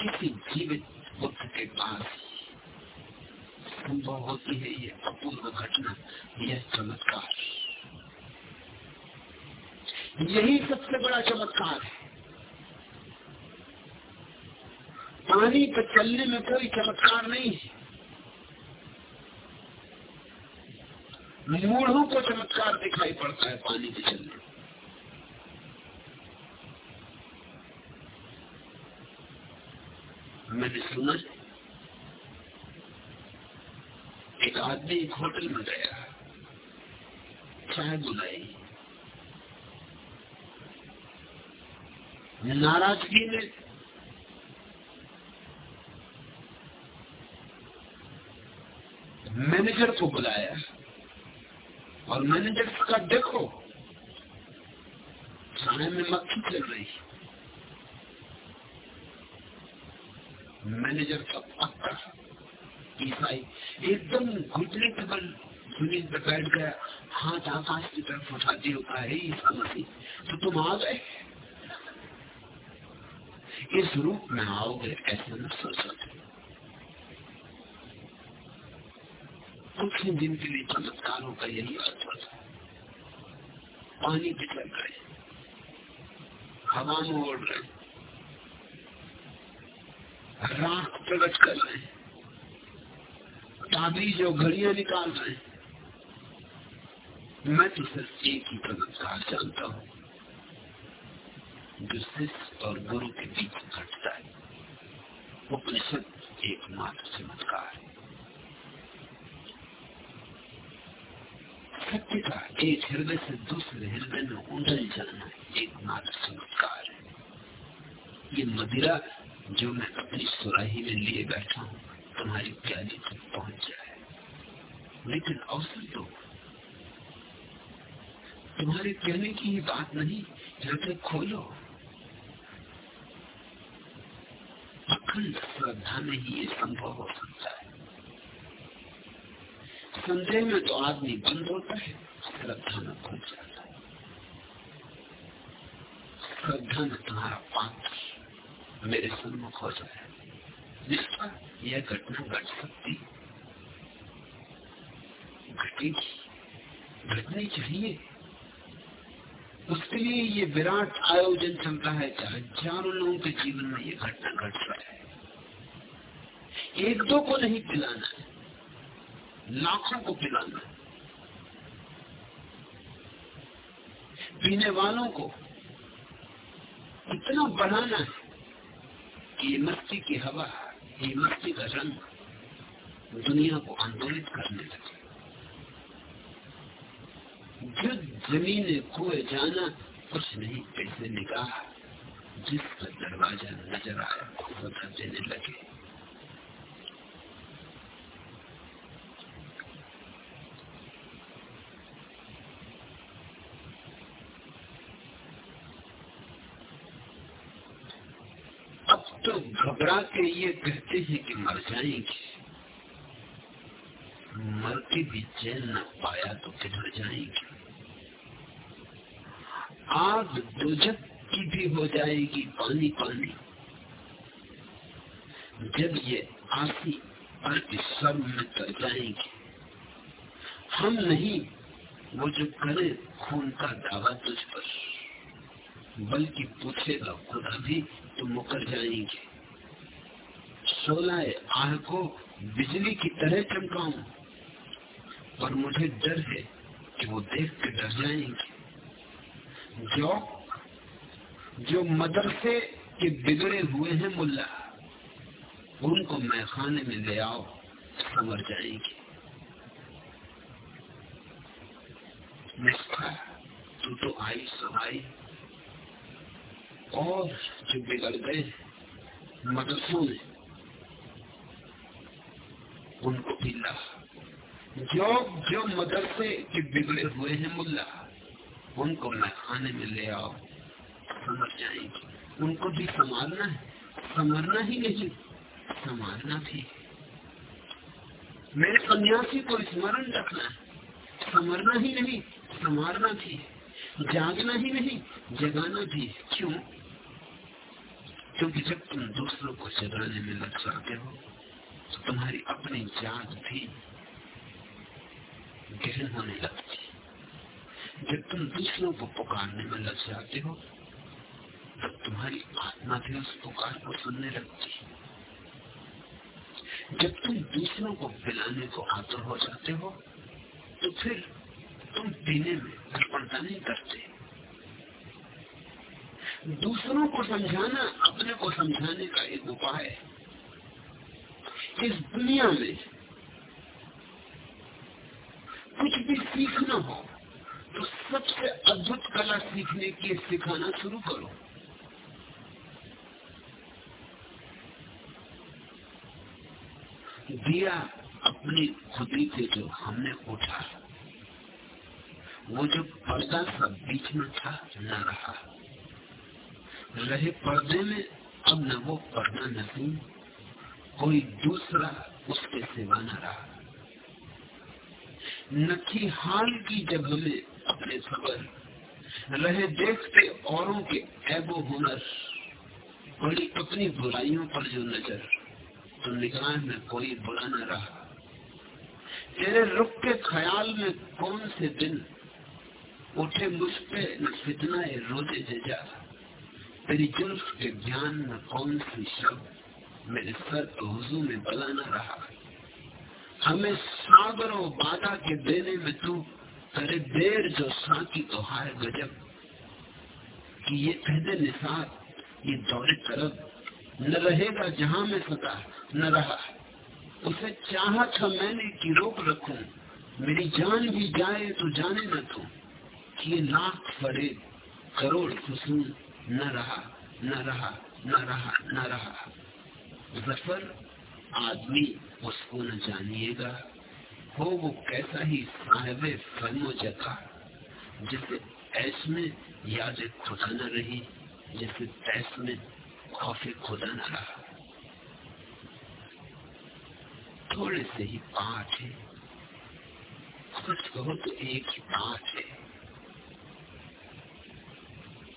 किसी जीवित बुद्ध के पास संभव होती है ये अपूर्व घटना यह चमत्कार। यही सबसे बड़ा चमत्कार है। पानी पर चलने में कोई चमत्कार नहीं है। मूढ़ों को चमत्कार दिखाई पड़ता है पानी पे चलने मैंने सुना एक आदमी एक होटल में गया, चाय बुलाई। नाराज़गी में मैनेजर को बुलाया और मैनेजर का देखो खाने में मक्खी चल रही मैनेजर का पक्का ईसाई एकदम घुटने के बल ज़मीन पर बैठ गया। हाथ आकाश की तरफ़ उठा दिया होता है ईसा मसीह तो तुम आ गए? इस रूप में आओगे, ऐसे न सोच। ही दिन के लिए चमत्कारों का यही अर्थ होता है पानी चल रहे हवा में उड़ रहे राख प्रकट कर रहे ताबीज और घड़ियाँ निकाल रहे मैं तो सिर्फ़ एक ही चमत्कार जानता हूँ। जो शिष्य और गुरु के बीच घटता है। उपनिषद एकमात्र चमत्कार है। सत्य का एक हृदय से दूसरे हृदय में उंडल जाना एकमात्र चमत्कार है ये मदिरा जो मैं अपनी सुराही में लिए बैठा हूँ, तुम्हारी प्याली तक पहुँच जाए। लेकिन अवसर दो। तुम्हारे कहने की ही बात नहीं हृदय खोलो। अखंड श्रद्धा में ही ये संभव हो सकता है। संदेह में तो आदमी बंद होता है, श्रद्धा में खुल जाता है। श्रद्धा में तुम्हारा पात्र मेरे सम्मुख हो जाए। निष्ठा यह घटना घट सकती घटेगी घटनी चाहिए। उसके लिए ये विराट आयोजन चलता है चाहे हज़ारों लोगों के जीवन में ये घटना घट रहा है। एक दो को नहीं पिलाना है। लाखों को पिलाना पीने वालों को इतना बढ़ाना है कि ये मस्ती की हवा, ये मस्ती का रंग दुनिया को आंदोलित करने लगे। जो ज़मीन कुएँ जाना कुछ नहीं पैसे निकाह जिसका दरवाज़ा नज़र आया बता देने लगे अब तो घबरा के ये कहते हैं कि मर जाएँगे। मर के भी चैन न पाया तो किधर जाएँगे। आग दोजक की भी हो जाएगी पानी पानी। जब ये आसी पर सब में तर जाएँगे। हम नहीं, वो जो करे खून का दावा तुझ पर, बल्कि पूछेगा खुदा भी तो मुकर जाएँगे। सोलह आह को बिजली की तरह चमकाऊं। पर मुझे डर है कि वो देख के डर जाएँगे। जो जो मदरसे के बिगड़े हुए हैं मुल्ला, उनको मैं खाने में ले आओ, समर जाएँगे। निष्ठा तू तो आई सवाई। और जो बिगड़ गए मदरसों में उनको भी ला जो जो मदरसे के बिगड़े हुए हैं मुल्ला। उनको मैं खाने में ले आओ, समझ जाएँगे। उनको भी संभालना है संवरना ही नहीं, संभालना भी। मेरे सन्यासी को स्मरण रखना है संवरना ही नहीं संवारना भी। जागना ही नहीं, जगाना भी। क्यों? क्योंकि जब तुम दूसरों को जगाने में लग जाते हो तुम्हारी अपनी जाग भी गहन होने लगती। जब तुम दूसरों को पुकारने में लग जाते हो, तब तुम्हारी आत्मा भी उस पुकार को सुनने लगती। जब तुम दूसरों को पिलाने को आतुर हो जाते हो तो फिर तुम पीने में अर्पणता नहीं करते। दूसरों को समझाना अपने को समझाने का एक उपाय है। इस दुनिया में कुछ भी सीखना हो तो सबसे अद्भुत कला सीखने की सिखाना शुरू करो। दिया अपनी खुदी से जो हमने उठा, वो जो पर्दा सब बीच में था, न रहा। रहे पर्दे में, अब न वो पर्दा नहीं कोई दूसरा उसके सिवा न रहा। न थी हाल की जब हमें अपने खबर रहे देखते औरों के ऐबो हुनर। बड़ी अपनी बुराइयों पर जो नज़र तो निगाह में कोई बुरा न रहा। तेरे रुख के ख्याल में कौन से दिन? उठे मुझ पे फितना रोज़े जजा। तेरी जुल्फ के ज्ञान में कौन सी शब्द मेरे सर तो हुजू में बला न रहा। हमें सागरों बाधा के देने में तू करे देर जो साकी तो हार गजब। कि ये कहते निसार ये दौरे तरफ़ न रहेगा जहाँ में सका न रहा। उसे चाहा था मैंने कि रोक रखूँ। मेरी जान भी जाए तो जाने न तू कि ये लाख फरे, करोड़ खुशू न रहा न रहा न रहा न रहा। ज़फ़र आदमी उसको न जानिएगा। हो वो कैसा ही साहेब फनो जका जिसे ऐस में याद खुदा न रही, जैसे तैस में खौफे खुदा न रहा। थोड़े से ही पाठ है। सच कहो तो एक ही पाठ है।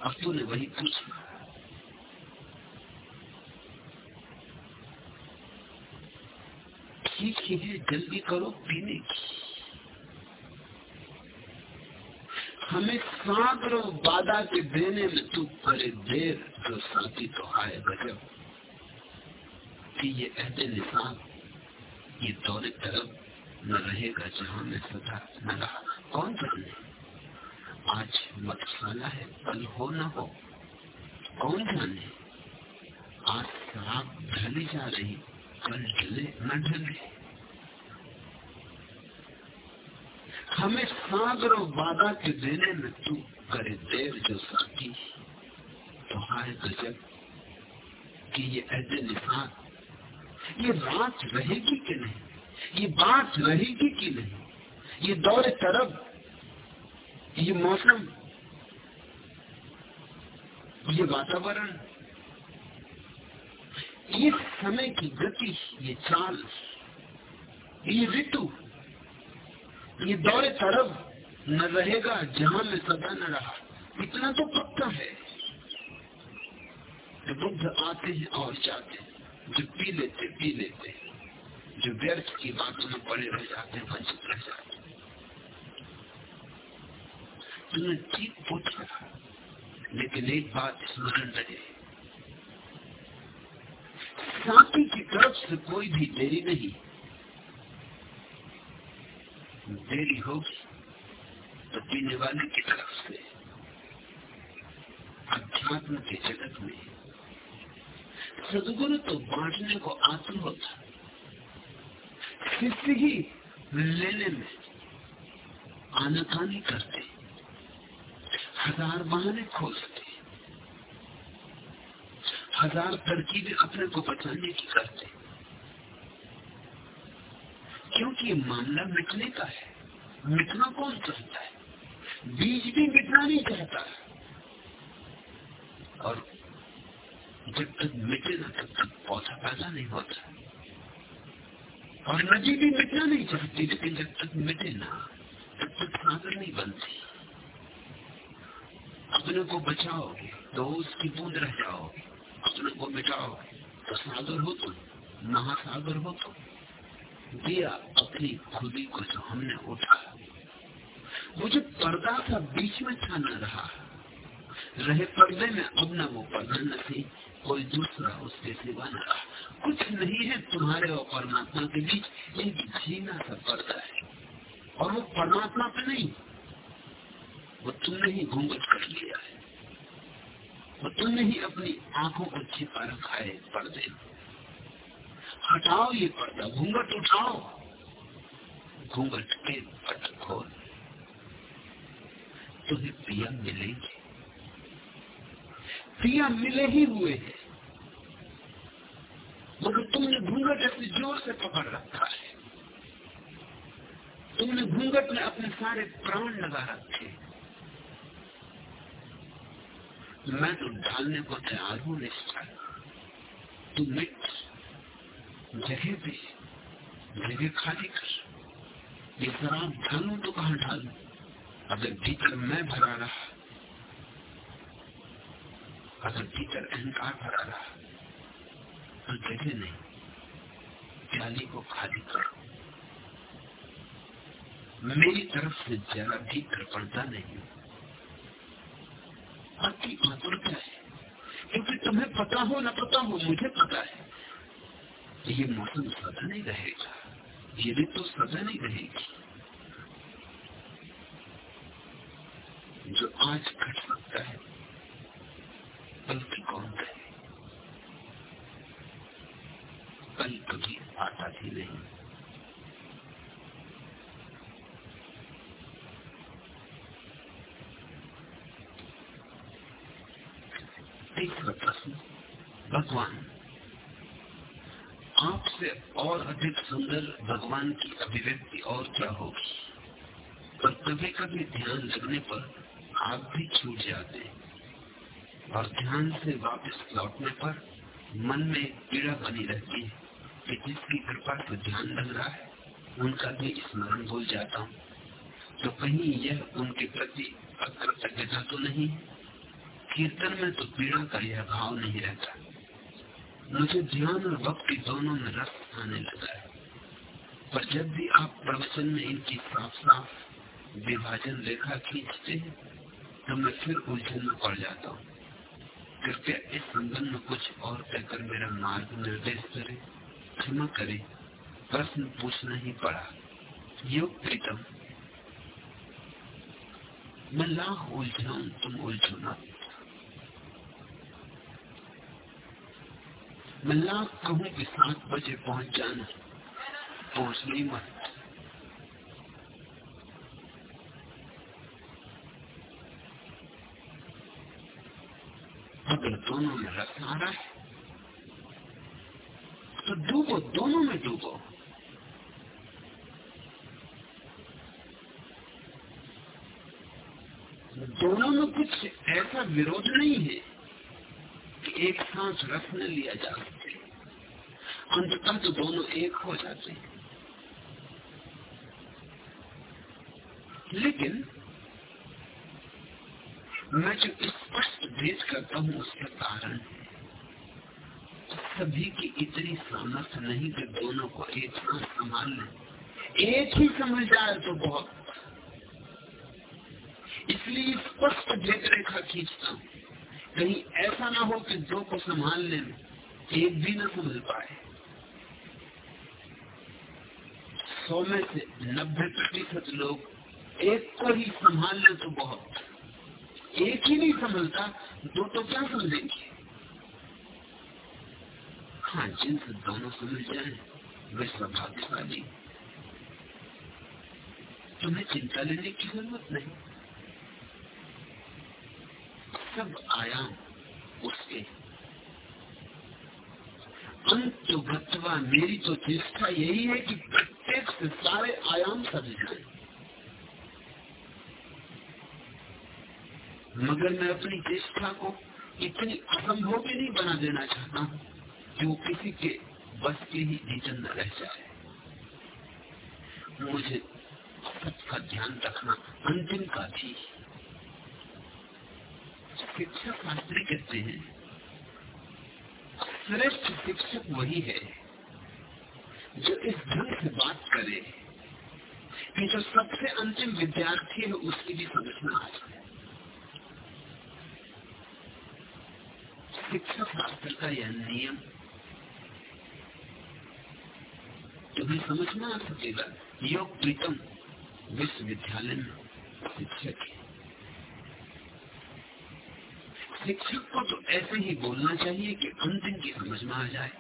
अब तूने वही पूछा। ठीक ही है, जल्दी करो पीने की। हमें सागरो बाधा के देने में तू करे देर, जो साथी तो आए गजब कि ये ऐसे निशान, ये दौरे तरफ़ न रहेगा जहाँ में सदा न रहा। कौन जाने? आज मतशाला है, कल हो न हो। कौन जाने? आज शराब ढली जा रही कल ढले न ढले हमें सागर और बाधा के देने में तू करे देव जो साथी। तो हाय गजब कि ये ऐसे निशान। ये रात रहेगी कि नहीं? ये बात रहेगी कि नहीं? ये दौरे तरफ़ ये मौसम, ये वातावरण ये समय की गति, ये चाल, ये ऋतु, ये दौरे तरफ़ न रहेगा, जहाँ में सदा न रहा। इतना तो पक्का है। जो बुद्ध आते हैं और जाते हैं। जो पी लेते पी लेते जो व्यर्थ की बातों में पड़े रह जाते हैं वंचित रह जाते तुमने ठीक पूछा लेकिन एक बात स्मरण रहे। साथी की तरफ़ से कोई भी देरी नहीं। देरी हो तो पीने वाले की तरफ़ से, अध्यात्म के जगत में, सदगुरु तो बांटने को आतुर होता शिष्य ही लेने में आनाकानी करते, हज़ार बहाने खोजते हज़ार तरकीबें अपने को बचाने की करते क्योंकि मामला मिटने का है, मिटना कौन चाहता है? बीज भी मिटना नहीं चाहता और जब तक मिटे ना, तब तक पौधा पैदा नहीं होता। और नदी भी मिटना नहीं चाहती, लेकिन जब तक मिटे ना, तब तक सागर नहीं बनती। अपने को बचाओगे तो उसकी बूंद रह जाओगे। अपने को मिटाओगे तो सागर हो तुम महासागर हो तुम। दिया अपनी खुदी को जो हमने उठा वो जो पर्दा था, बीच में था न रहा। रहे पर्दे में, अब न वो पर्दा न थी, कोई दूसरा उसके सिवा न रहा। कुछ नहीं है तुम्हारे और परमात्मा के बीच, एक जीना सा पर्दा है। और वो परमात्मा पे नहीं, वो तुमने ही घूंघट कर लिया है। वो तुमने ही अपनी आँखों को छिपा रखा है पर्दे। हटाओ ये पर्दा, घूंघट उठाओ। घूंघट के पट खोल। तुम्हें पिया मिलेंगे। पिया मिले ही हुए हैं। मगर तुमने घूंघट अपने ज़ोर से पकड़ रखा है। तुमने घूंघट में अपने सारे प्राण लगा रखे मैं तो ढालने को तैयार हूँ निष्ठा तू मिट। जगह पे। जगह खाली कर। ये शराब ढालू तो कहा ढालू अगर भीतर मैं भरा रहा। अगर भीतर अहंकार भरा रहा। तो जगह नहीं। प्याली को खाली करो। मेरी तरफ़ से जरा भी कृपणता नहीं। आपकी आतुरता है। क्योंकि तुम्हें पता हो, न पता हो, मुझे पता है। ये मौसम सदा नहीं रहेगा। ये भी तो सदा नहीं रहेगी। जो आज घट सकता है, कल की कौन है कल कभी आता भी नहीं तीसरा प्रश्न भगवान। आपसे और अधिक सुंदर भगवान की अभिव्यक्ति और क्या होगी? पर कभी कभी ध्यान लगने पर आप भी छूट जाते और ध्यान से वापस लौटने पर मन में पीड़ा बनी रहती है कि जिसकी कृपा से ध्यान लग रहा है, उनका भी स्मरण भूल जाता हूँ। तो कहीं यह उनके प्रति अकृतज्ञता तो नहीं, कीर्तन में तो पीड़ा का यह भाव नहीं रहता। मुझे ध्यान और भक्ति दोनों में रस आने लगा है। पर जब भी आप प्रवचन में इनकी साफ़ साफ़ विभाजन, रेखा खींचते हैं तो मैं फिर उलझन में पड़ जाता हूँ। कृपया इस संबंध में कुछ और कहकर मेरा मार्ग निर्देश करे, क्षमा करे। प्रश्न पूछना ही पड़ा। योग प्रीतम, मैं लाख उलझाऊ, तुम उलझो मत मैं लाख कहूँ कि सात बजे पहुँच जाना। पहुँच नहीं मत। अगर दोनों में रस आ रहा है तो डूबो, दोनों में डूबो। दोनों में कुछ ऐसा विरोध नहीं है। एक सांस रस न लिया जा सके अंततः तो दोनों एक हो जाते हैं। लेकिन मैं जो स्पष्ट भेद करता हूँ, उसका कारण सभी की इतनी सामर्थ्य नहीं कि दोनों को एक साथ संभाल ले। एक ही समझ जाए तो बहुत। इसलिए स्पष्ट भेद रेखा खींचता हूँ। कहीं ऐसा ना हो कि दो को संभालने में एक भी ना समझ पाए। सौ में से नब्बे प्रतिशत लोग एक को ही संभाल ले तो बहुत। एक ही नहीं संभलता, दो तो क्या समझेंगे? हाँ जिनसे दोनों समझ जाए, वे सौभाग्यशाली। तुम्हें चिंता लेने की ज़रूरत नहीं। सब आयाम उसके। अंतुगतवा मेरी तो चेष्टा यही है कि प्रत्येक से सारे आयाम सज जाए मगर मैं अपनी चेष्टा को इतनी असंभव भी नहीं बना देना चाहता कि वो किसी के बस के ही भीतर न रह जाए। मुझे सबका ध्यान रखना अंतिम का भी शिक्षा शास्त्री कहते हैं। श्रेष्ठ शिक्षक वही है जो इस ढंग से बात करे। कि जो सबसे अंतिम विद्यार्थी है, उसकी भी समझ में आ जाए शिक्षा शास्त्र का यह नियम, तुम्हें समझ में आ सकेगा योग प्रीतम विश्वविद्यालय में शिक्षक है। शिक्षक को तो ऐसे ही बोलना चाहिए कि अंतिम की समझ में आ जाए।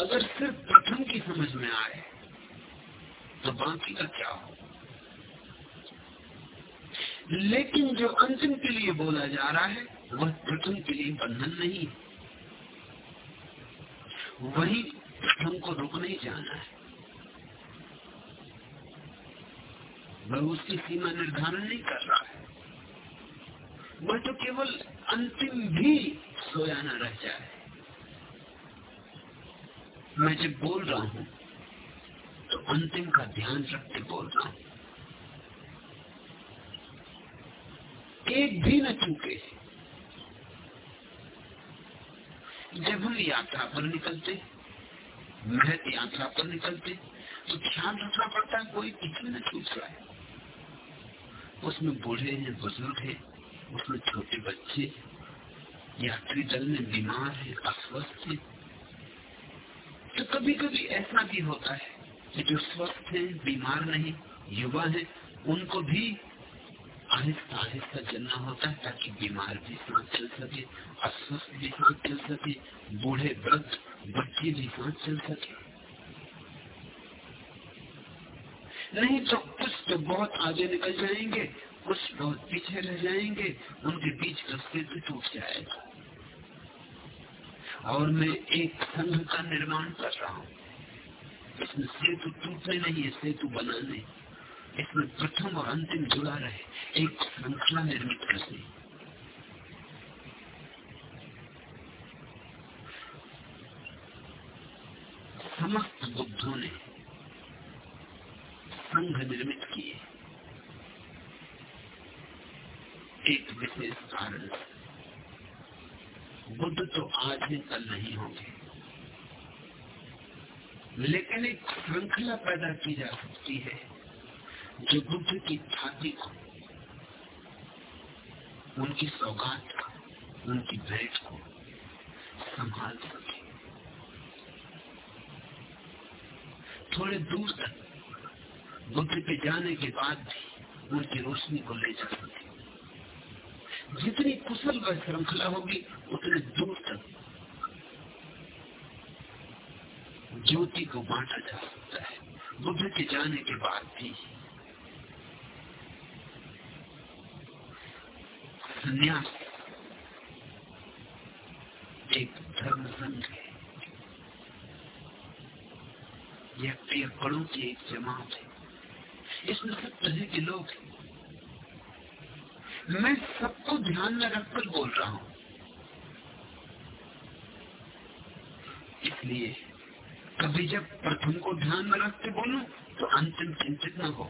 अगर सिर्फ़ प्रथम की समझ में आए तो बाकी का क्या हो? लेकिन जो अंतिम के लिए बोला जा रहा है, वह प्रथम के लिए बंधन नहीं वही प्रथम को रुक नहीं जाना है। वह उसकी सीमा निर्धारण नहीं कर रहा है। वह तो केवल अंतिम भी सोया न रह जाए। मैं जब बोल रहा हूँ तो अंतिम का ध्यान रख के बोल रहा हूँ। एक भी न चूके। जब हम यात्रा पर निकलते महत यात्रा पर निकलते तो ख्याल रखना पड़ता है, कोई पीछे न छूट है उसमें बूढ़े हैं, बुज़ुर्ग हैं उसमें छोटे बच्चे यात्री दल में बीमार है, अस्वस्थ है तो कभी कभी ऐसा भी होता है कि जो स्वस्थ है, बीमार नहीं, युवा है, उनको भी आहिस्ता आहिस्ता चलना होता है ताकि बीमार भी सांस चल सके, अस्वस्थ भी सांस चल सके, बूढ़े वृद्ध, बच्चे भी सांस चल सके। नहीं तो कुछ तो बहुत आगे निकल जाएँगे कुछ बहुत पीछे रह जाएँगे, उनके बीच का सेतु टूट जाएगा। और मैं एक संघ का निर्माण कर रहा हूँ। इसमें सेतु टूटने नहीं है, सेतु बनाने। इसमें प्रथम और अंतिम जुड़ा रहे, एक श्रृंखला निर्मित करने। समस्त बुद्धों ने संघ निर्मित किए। एक विशेष कारण बुद्ध तो आज ही कल नहीं होंगे। लेकिन एक श्रृंखला पैदा की जा सकती है, जो बुद्ध की छाती को, उनकी सौगात को, उनकी भेंट को संभाल सके। थोड़े दूर तक बुद्ध के जाने के बाद भी उनकी रोशनी को ले जा सके। जितनी कुशल वह श्रृंखला होगी, उतने दूर तक ज्योति को बांटा जा सकता है। बुद्ध के जाने के बाद भी संन्यास एक धर्म संघ है। यह पियकड़ों की एक जमात है। इसमें सब तरह के लोग हैं। मैं सबको ध्यान में रखकर बोल रहा हूँ। इसलिए कभी जब प्रथम को ध्यान में रखते बोलूँ तो अंतिम चिंतित न हो।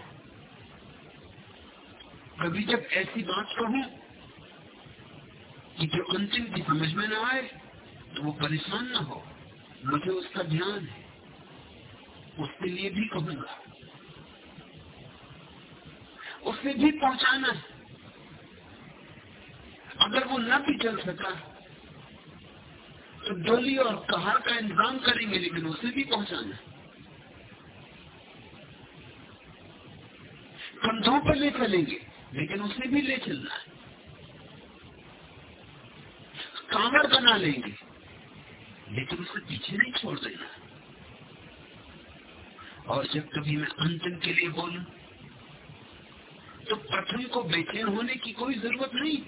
कभी जब ऐसी बात कहूँ कि जो अंतिम की समझ में न आए तो वो परेशान न हो। मुझे उसका ध्यान है। उसके लिए भी कहूँगा। उसे भी पहुंचाना है। अगर वो न भी चल सका तो डोली और कहार का इंतज़ाम करेंगे, लेकिन उसे भी पहुंचाना कंधों पर ले चलेंगे, लेकिन उसे भी ले चलना है। कांगड़ बना लेंगे, लेकिन उसे पीछे नहीं छोड़ देना और जब कभी मैं अंतिम के लिए बोलूँ तो प्रथम को बेचैन होने की कोई ज़रूरत नहीं।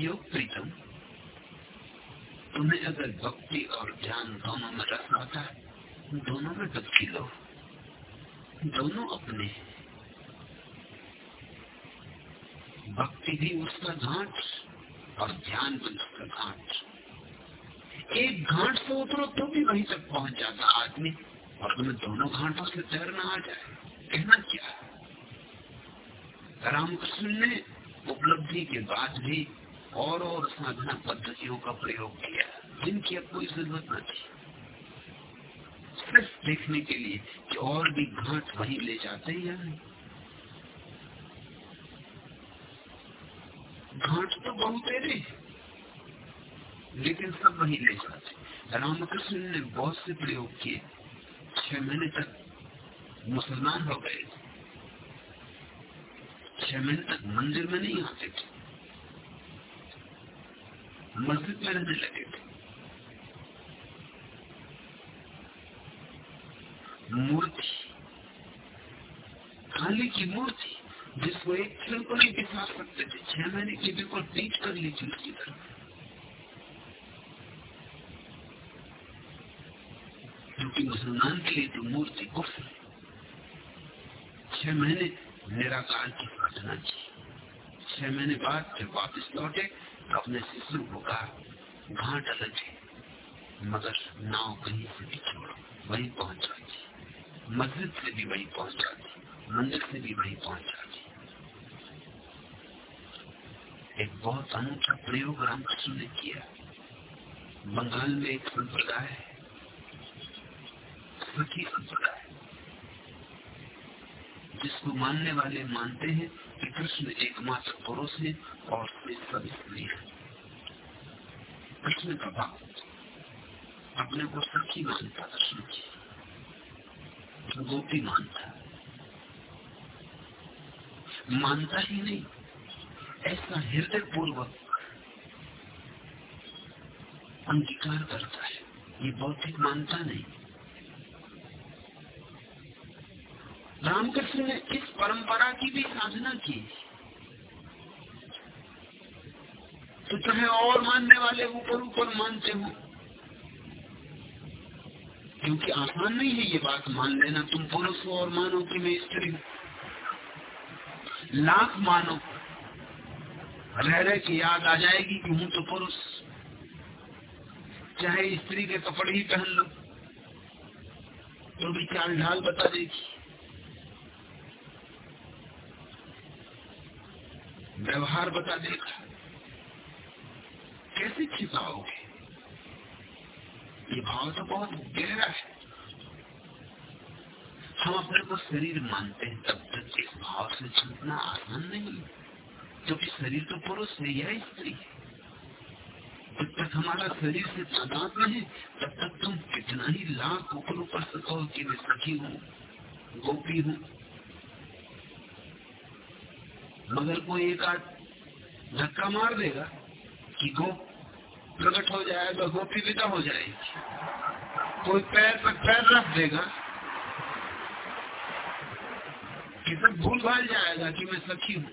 योग प्रीतम तुम्हें अगर भक्ति और ध्यान दोनों में रस आता है, दोनों में डुबकी लो। दोनों अपने भक्ति भी उसका घाट और ध्यान भी उसका घाट। एक घाट से उतरो तो भी वहीं तक पहुँच जाता आदमी। और तुम्हें दोनों घाटों से तैरना आ जाए। कहना क्या? रामकृष्ण ने उपलब्धि के बाद भी और और साधना पद्धतियों का प्रयोग किया, जिनकी अब कोई ज़रूरत न थी। सिर्फ़ देखने के लिए कि और भी घाट वही ले जाते हैं या घाट तो बहुत तेरे लेकिन सब वही ले जाते रामकृष्ण ने बहुत से प्रयोग किए। छह महीने तक मुसलमान हो गए छह महीने तक मंदिर में नहीं आते थे। मस्जिद में रहने लगे। थे मूर्ति, काली की मूर्ति, जिसको एक क्षण को नहीं दिखा सकते थे, छह महीने की बिल्कुल पीट कर ली थी उसकी तरफ़। क्योंकि मुसलमान के लिए तो मूर्ति कुफ्र छह महीने निराकार की प्रार्थना की। छह महीने बाद जब वापस लौटे अपने शिशु को कहा, घाट अलग है, मगर नाव कहीं से भी छोड़ो, वही पहुँच जाती मस्जिद से भी वही पहुँच जाती मंदिर से भी वही पहुँच जाती एक बहुत अनूठा प्रयोग रामकृष्ण ने किया। बंगाल में एक संप्रदाय है सखी संप्रदाय, जिसको मानने वाले मानते हैं कृष्ण एकमात्र पुरुष है और सब स्त्री है। कृष्ण का भक्त अपने को सखी मानता, कृष्ण की। गोपी मानता मानता ही नहीं। ऐसा हृदय पूर्वक अंगीकार करता है। ये बौद्धिक मानता नहीं। रामकृष्ण ने इस परंपरा की भी साधना की। तो चाहे और मानने वाले ऊपर ऊपर मानते हो, क्योंकि आसान नहीं है ये बात मान लेना। तुम पुरुष हो और मानो कि मैं स्त्री हूँ। लाख मानो। रह रहे की याद आ जाएगी कि हूँ तो पुरुष। चाहे स्त्री के कपड़े ही पहन लो तो भी चाल ढाल बता देगी। व्यवहार बता देगा कैसे छिपाओगे ये भाव तो बहुत गहरा है। हम अपने को शरीर मानते हैं, तब तक इस भाव से छूटना आसान नहीं। क्योंकि शरीर तो पुरुष है या स्त्री है। जब तक हमारा शरीर से तादाद में है तब तक तुम कितना ही लाख ऊपर ऊपर सको कि मैं सखी हूँ, गोपी हूँ मगर कोई एक आध धक्का मार देगा कि गो प्रकट हो जाएगा गोपी विदा हो जाएगी। कोई पैर पर पैर रख देगा कि सब भूल भाल जाएगा कि मैं सखी हूँ।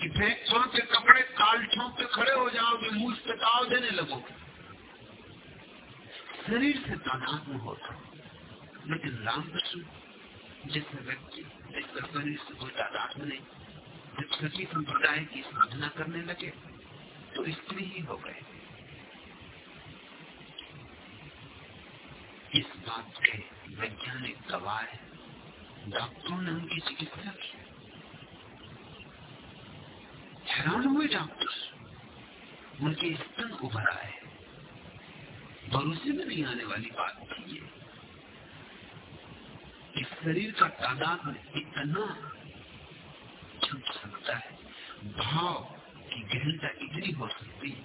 कि फेंक छोड़ के कपड़े, काल ठोंक के खड़े हो जाओगे मुझ पे ताव देने लगो। शरीर से तादाद में होता लेकिन रामकृष्ण जैसे व्यक्ति जिसका शरीर से कोई तादाद नहीं, जब सभी संप्रदाय की साधना करने लगे तो स्त्री ही हो गए। इस बात के वैज्ञानिक गवाह डॉक्टरों ने उनकी चिकित्सा की। हैरान हुए डॉक्टर उनके स्तन उभर आए। भरोसे में नहीं आने वाली बात थी इस शरीर का तादाद में इतना छूट सकता है, भाव की गहनता इतनी हो सकती है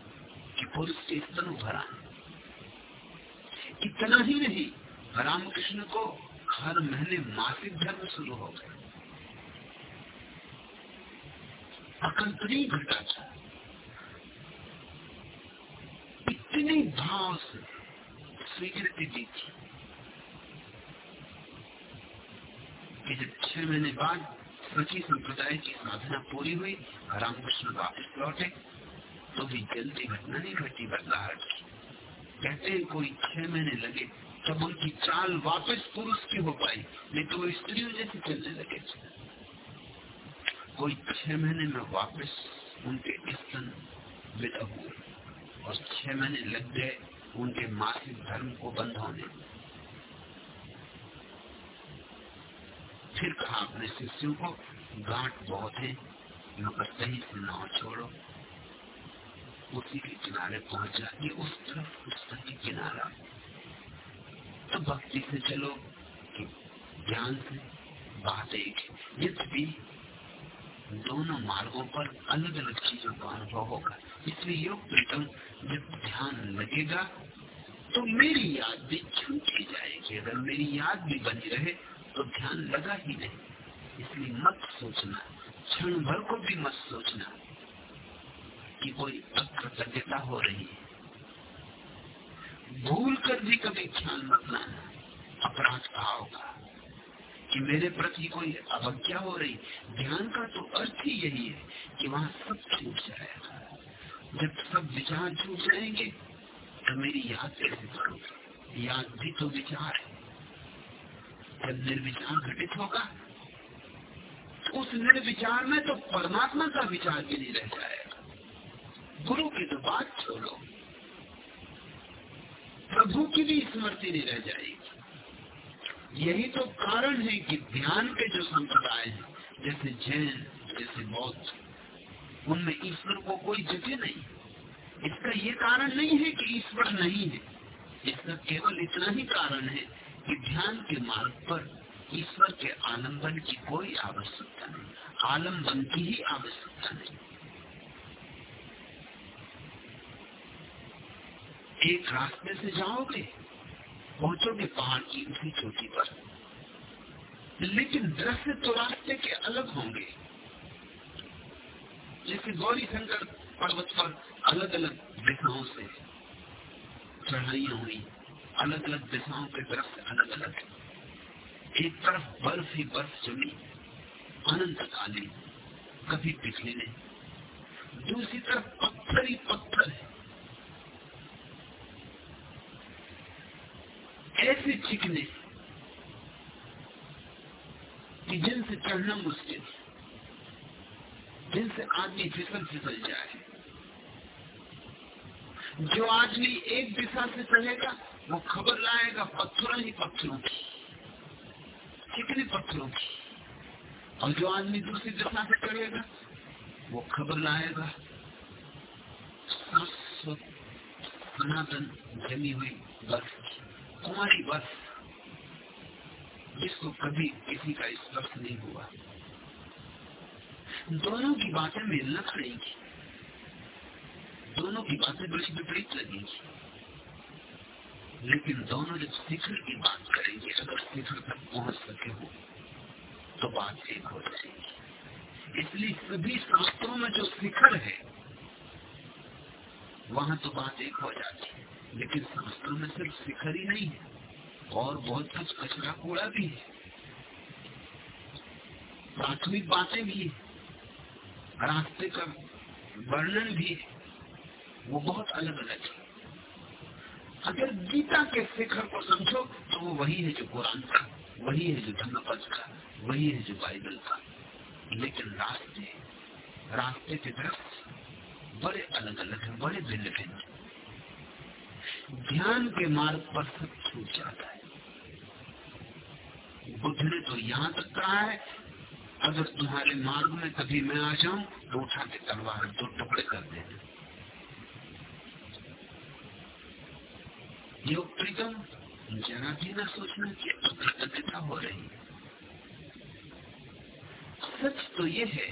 कि पुरुष के स्तन उभर आए इतना ही नहीं, रामकृष्ण को हर महीने मासिक धर्म शुरू हो गए अकल्पनीय घटा था इतने भाव से स्वीकृति दी थी। कि जब छह महीने बाद सची संप्रदाय की साधना पूरी हुई, रामकृष्ण वापस लौटे तो भी जल्दी घटना नहीं घटी बदलाहट की। कहते हैं, कोई छह महीने लगे, तब उनकी चाल वापस पुरुष की हो पाई, नहीं तो वो स्त्रियों जैसे चलने लगे। कोई छह महीने में वापस उनके स्तन विदा हुए, और छह महीने लग गए उनके मासिक धर्म को बंद होने। फिर कहा अपने शिष्यों को घाट बहुत है मगर सही नाव छोड़ो। उसी के किनारे पहुँच जाती, उस तरफ़ उस तरह के किनारा। तो भक्ति से चलो, कि ध्यान से बात एक यद्यपि दोनों मार्गों पर अलग अलग चीज़ों का अनुभव होगा, इसलिए योग प्रीतम जब ध्यान लगेगा तो मेरी याद भी छूटी जाएगी। अगर मेरी याद भी बनी रहे तो ध्यान लगा ही नहीं। इसलिए मत सोचना, क्षण भर को भी मत सोचना कि कोई अकृतज्ञता हो रही है। भूल कर भी कभी ख्याल मत लाना, अपराध भाव का कि मेरे प्रति कोई अवज्ञा हो रही। ध्यान का तो अर्थ ही यही है कि वहाँ सब छूट जाएगा। जब सब विचार छूट जाएँगे तो मेरी याद कैसे करूँगी याद भी तो विचार है। जब निर्विचार घटित होगा तो उस निर्विचार में तो परमात्मा का विचार भी नहीं रह जाएगा। गुरु की तो बात छोड़ो। प्रभु की भी स्मृति नहीं रह जाएगी। यही तो कारण है कि ध्यान के जो संप्रदाय हैं, जैसे जैन, जैसे बौद्ध, उनमें ईश्वर को कोई जगह नहीं। इसका ये कारण नहीं है कि ईश्वर नहीं है। इसका केवल इतना ही कारण है कि ध्यान के मार्ग पर ईश्वर के आलंबन की कोई आवश्यकता नहीं। आलंबन की ही आवश्यकता नहीं। एक रास्ते से जाओगे, पहुंचोगे पहाड़ की उसी चोटी पर। लेकिन दृश्य तो रास्ते के अलग होंगे। जैसे गौरी शंकर पर्वत पर अलग अलग दिशाओं से चढ़ाइया हुई। अलग अलग दिशाओं के दृश्य अलग अलग। एक तरफ़ बर्फ़ ही बर्फ़ जमी अनंत कालीन कभी पिछली नहीं। दूसरी तरफ़ पत्थर ही पत्थर है। ऐसे चिकने कि जिनसे चढ़ना मुश्किल, जिनसे आदमी फिसल फिसल जाए। जो आदमी एक दिशा से चलेगा वो खबर लाएगा पत्थरों ही पत्थरों की चिकने पत्थरों की? और जो आदमी दूसरी दिशा से चलेगा वो खबर लाएगा। सनातन जमी हुई बर्फ़ की, तुम्हारी बस जिसको कभी किसी का स्पर्श नहीं हुआ। दोनों की बातें मिलना खड़ेंगी दोनों की बातें बड़ी विपरीत लगेंगी। लेकिन दोनों जब शिखर की बात करेंगे अगर शिखर तक पहुँच सके हो तो बात एक हो जाएगी। इसलिए सभी शास्त्रों में जो शिखर है, वहाँ तो बात एक हो जाती है। लेकिन शास्त्रों में सिर्फ़ शिखर ही नहीं है, और बहुत कुछ कचरा कूड़ा भी है। प्राथमिक बातें भी रास्ते का वर्णन भी वो बहुत अलग अलग है। अगर गीता के शिखर को समझो तो वो वही है जो कुरान का, वही है जो धर्मपद का, वही है जो बाइबल का। लेकिन रास्ते रास्ते के दृश्य बड़े अलग अलग है, बड़े भिन्न भिन्न ध्यान के मार्ग पर सब छूट जाता है। बुद्ध ने तो यहाँ तक कहा है। अगर तुम्हारे मार्ग में कभी मैं आ जाऊँ तो उठा के तलवार दो टुकड़े कर देना। योग प्रीतम, जरा भी ना सोचना की अकृतज्ञता हो रही सच तो ये है,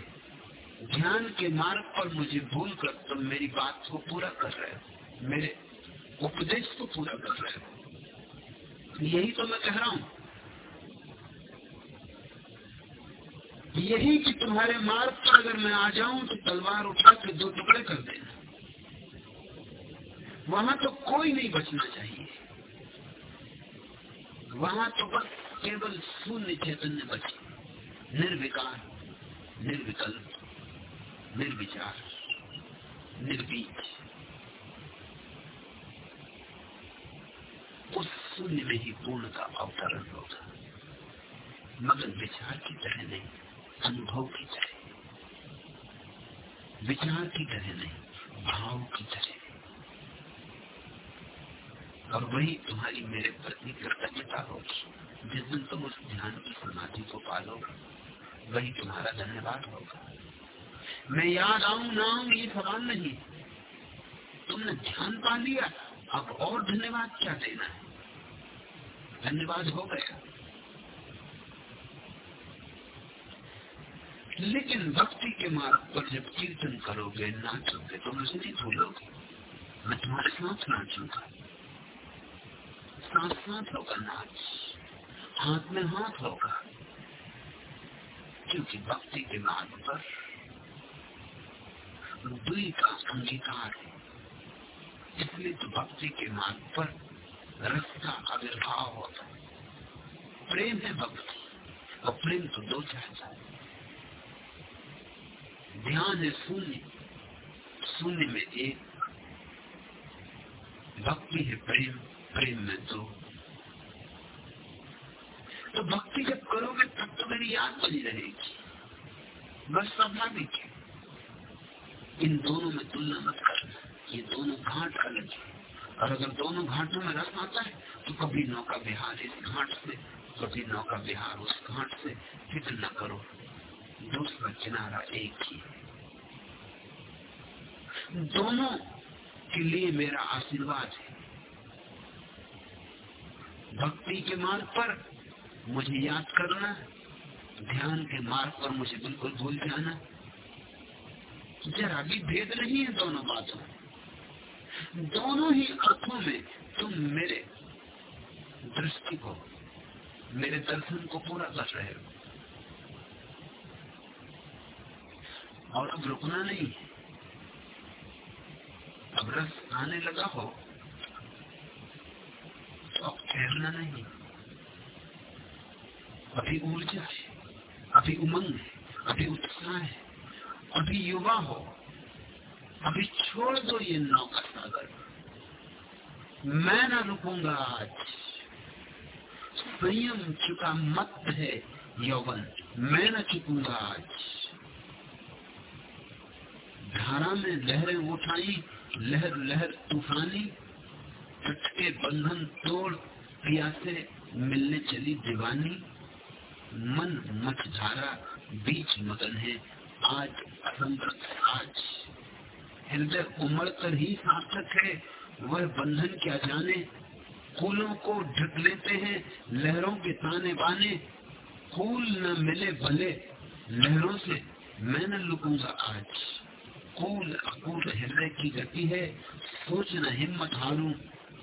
ध्यान के मार्ग पर मुझे भूल कर तुम तो मेरी बात को पूरा कर रहे हो। मेरे उपदेश को पूरा कर रहे हो। यही तो मैं कह रहा हूँ। यही कि तुम्हारे मार्ग पर अगर मैं आ जाऊँ तो तलवार उठा के दो टुकड़े कर देना। वहाँ तो कोई नहीं बचना चाहिए। वहाँ तो बस केवल शून्य चैतन्य बचे। निर्विकार, निर्विकल्प, निर्विचार निर्बीज उस शून्य में ही पूर्ण का अवतरण होगा। मगर विचार की तरह नहीं, अनुभव की तरह। विचार की तरह नहीं, भाव की तरह। और वही तुम्हारी मेरे प्रति कृतज्ञता होगी जिस दिन तुम उस ध्यान की समाधि को पालोगे, वही तुम्हारा धन्यवाद होगा। मैं याद आऊँ, ना आऊँ, ये सवाल नहीं। तुमने ध्यान पा लिया, अब और धन्यवाद क्या देना है? धन्यवाद हो गया। लेकिन भक्ति के मार्ग पर जब कीर्तन करोगे, नाचोगे तो मुझे नहीं भूलोगे। मैं तुम्हारे साथ नाचूँगा। साथ साथ होगा नाच। हाथ में हाथ होगा। क्योंकि भक्ति के मार्ग पर दुई का अंगीकार है। इसलिए तो भक्ति के मार्ग पर रस का आविर्भाव होता है। प्रेम है भक्ति, और प्रेम तो दो चाहता है। ध्यान है शून्य। शून्य में एक। भक्ति है प्रेम। प्रेम में दो तो भक्ति जब करोगे, तब तो मेरी याद बनी रहेगी। बस स्वाभाविक है इन दोनों में तुलना मत करना ये दोनों घाट अलग है। और अगर दोनों घाटों में रस आता है तो कभी नौका बिहार इस घाट से, कभी नौका बिहार उस घाट से। फ़िक्र न करो। दूसरा किनारा एक ही है। दोनों के लिए मेरा आशीर्वाद है। भक्ति के मार्ग पर मुझे याद करना, ध्यान के मार्ग पर मुझे बिल्कुल भूल जाना। जरा भी भेद नहीं है दोनों बातों दोनों ही अर्थों में तुम मेरे दृष्टि को, मेरे दर्शन को पूरा कर रहे हो। और अब रुकना नहीं। अब रस आने लगा हो अब ठहरना नहीं अभी ऊर्जा है अभी उमंग है अभी उत्साह है अभी युवा हो अभी छोड़ दो ये नौका सागर मैं ना रुकूँगा आज संयम चुका मत है यौवन मैं ना चुकूँगा आज धारा में लहरें उठाई लहर लहर तूफानी तट के बंधन तोड़ पिया से मिलने चली दीवानी। मन मत धारा बीच मगन है। आज आज। हृदय उमड़ कर ही सार्थक है। वह बंधन क्या जाने? फूलों को ढक लेते हैं, लहरों के ताने बाने। फूल न मिले भले, लहरों से मैं न लुकूँगा आज। कूल अकूल हृदय की गति है सोचना हिम्मत हारू।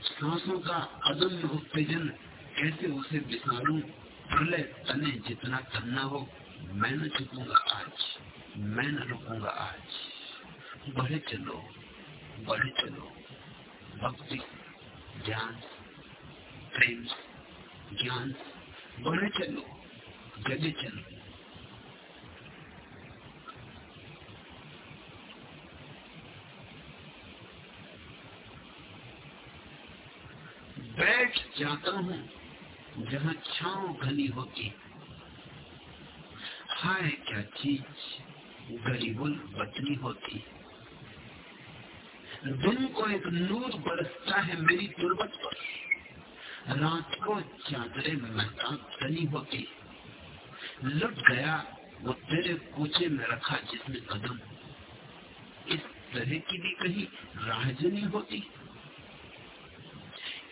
सांसों का अदम्य उत्तेजन कैसे उसे बिसारू? प्रलय तने जितना तन्ना हो, मैं न चुकूँगा आज, मैं न रुकूँगा आज। बढ़े चलो बढ़े चलो, भक्ति, ज्ञान, प्रेम, ज्ञान, बढ़े चलो, जगे चलो। बैठ जाता हूँ, जहाँ छाव घनी होती हाय, क्या चीज़ गरीबुल बतनी होती दिन को एक नूर बरसता है मेरी तुरबत पर। रात को चादरे महताब तनी होती लुट गया वो तेरे कूचे में रखा जिसमें कदम। इस तरह की भी कहीं राहजनी होती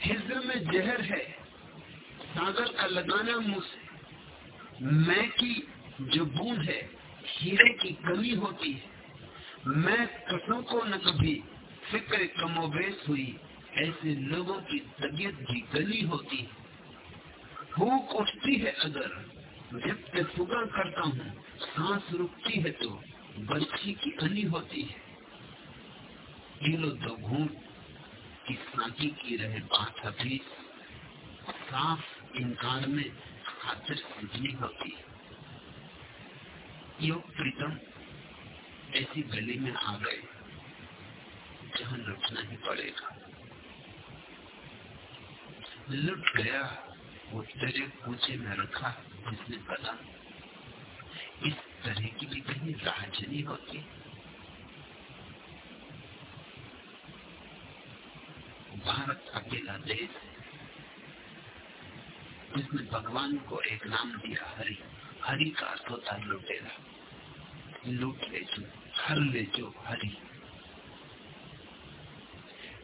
हिजर में जहर है, सागर का लगाना से। मैं की जो बूंद है, हीरे की कमी होती है। मैं कसों को न कभी फ़िक्र कमोबेश हुई, ऐसे लोगों की तबीयत भी गली होती भूख उठती है अगर जब फुगा करता हूँ, सांस रुकती है तो बच्ची की अनी होती है। किलो दो घूट की साकी की रहे बात अभी साफ़ इनकार में खातिर समझनी होती है। योग प्रीतम ऐसी गली में आ गए, जहाँ लुटना ही पड़ेगा। लुट गया, वो तेरे पूछे में रखा जिसने पता इस तरह की भी कहीं राहजनी होती भारत अकेला देश है। जिसने भगवान को एक नाम दिया, हरि। हरि का अर्थ होता है लुटेरा। लूट ले जो हर ले जो, हरि।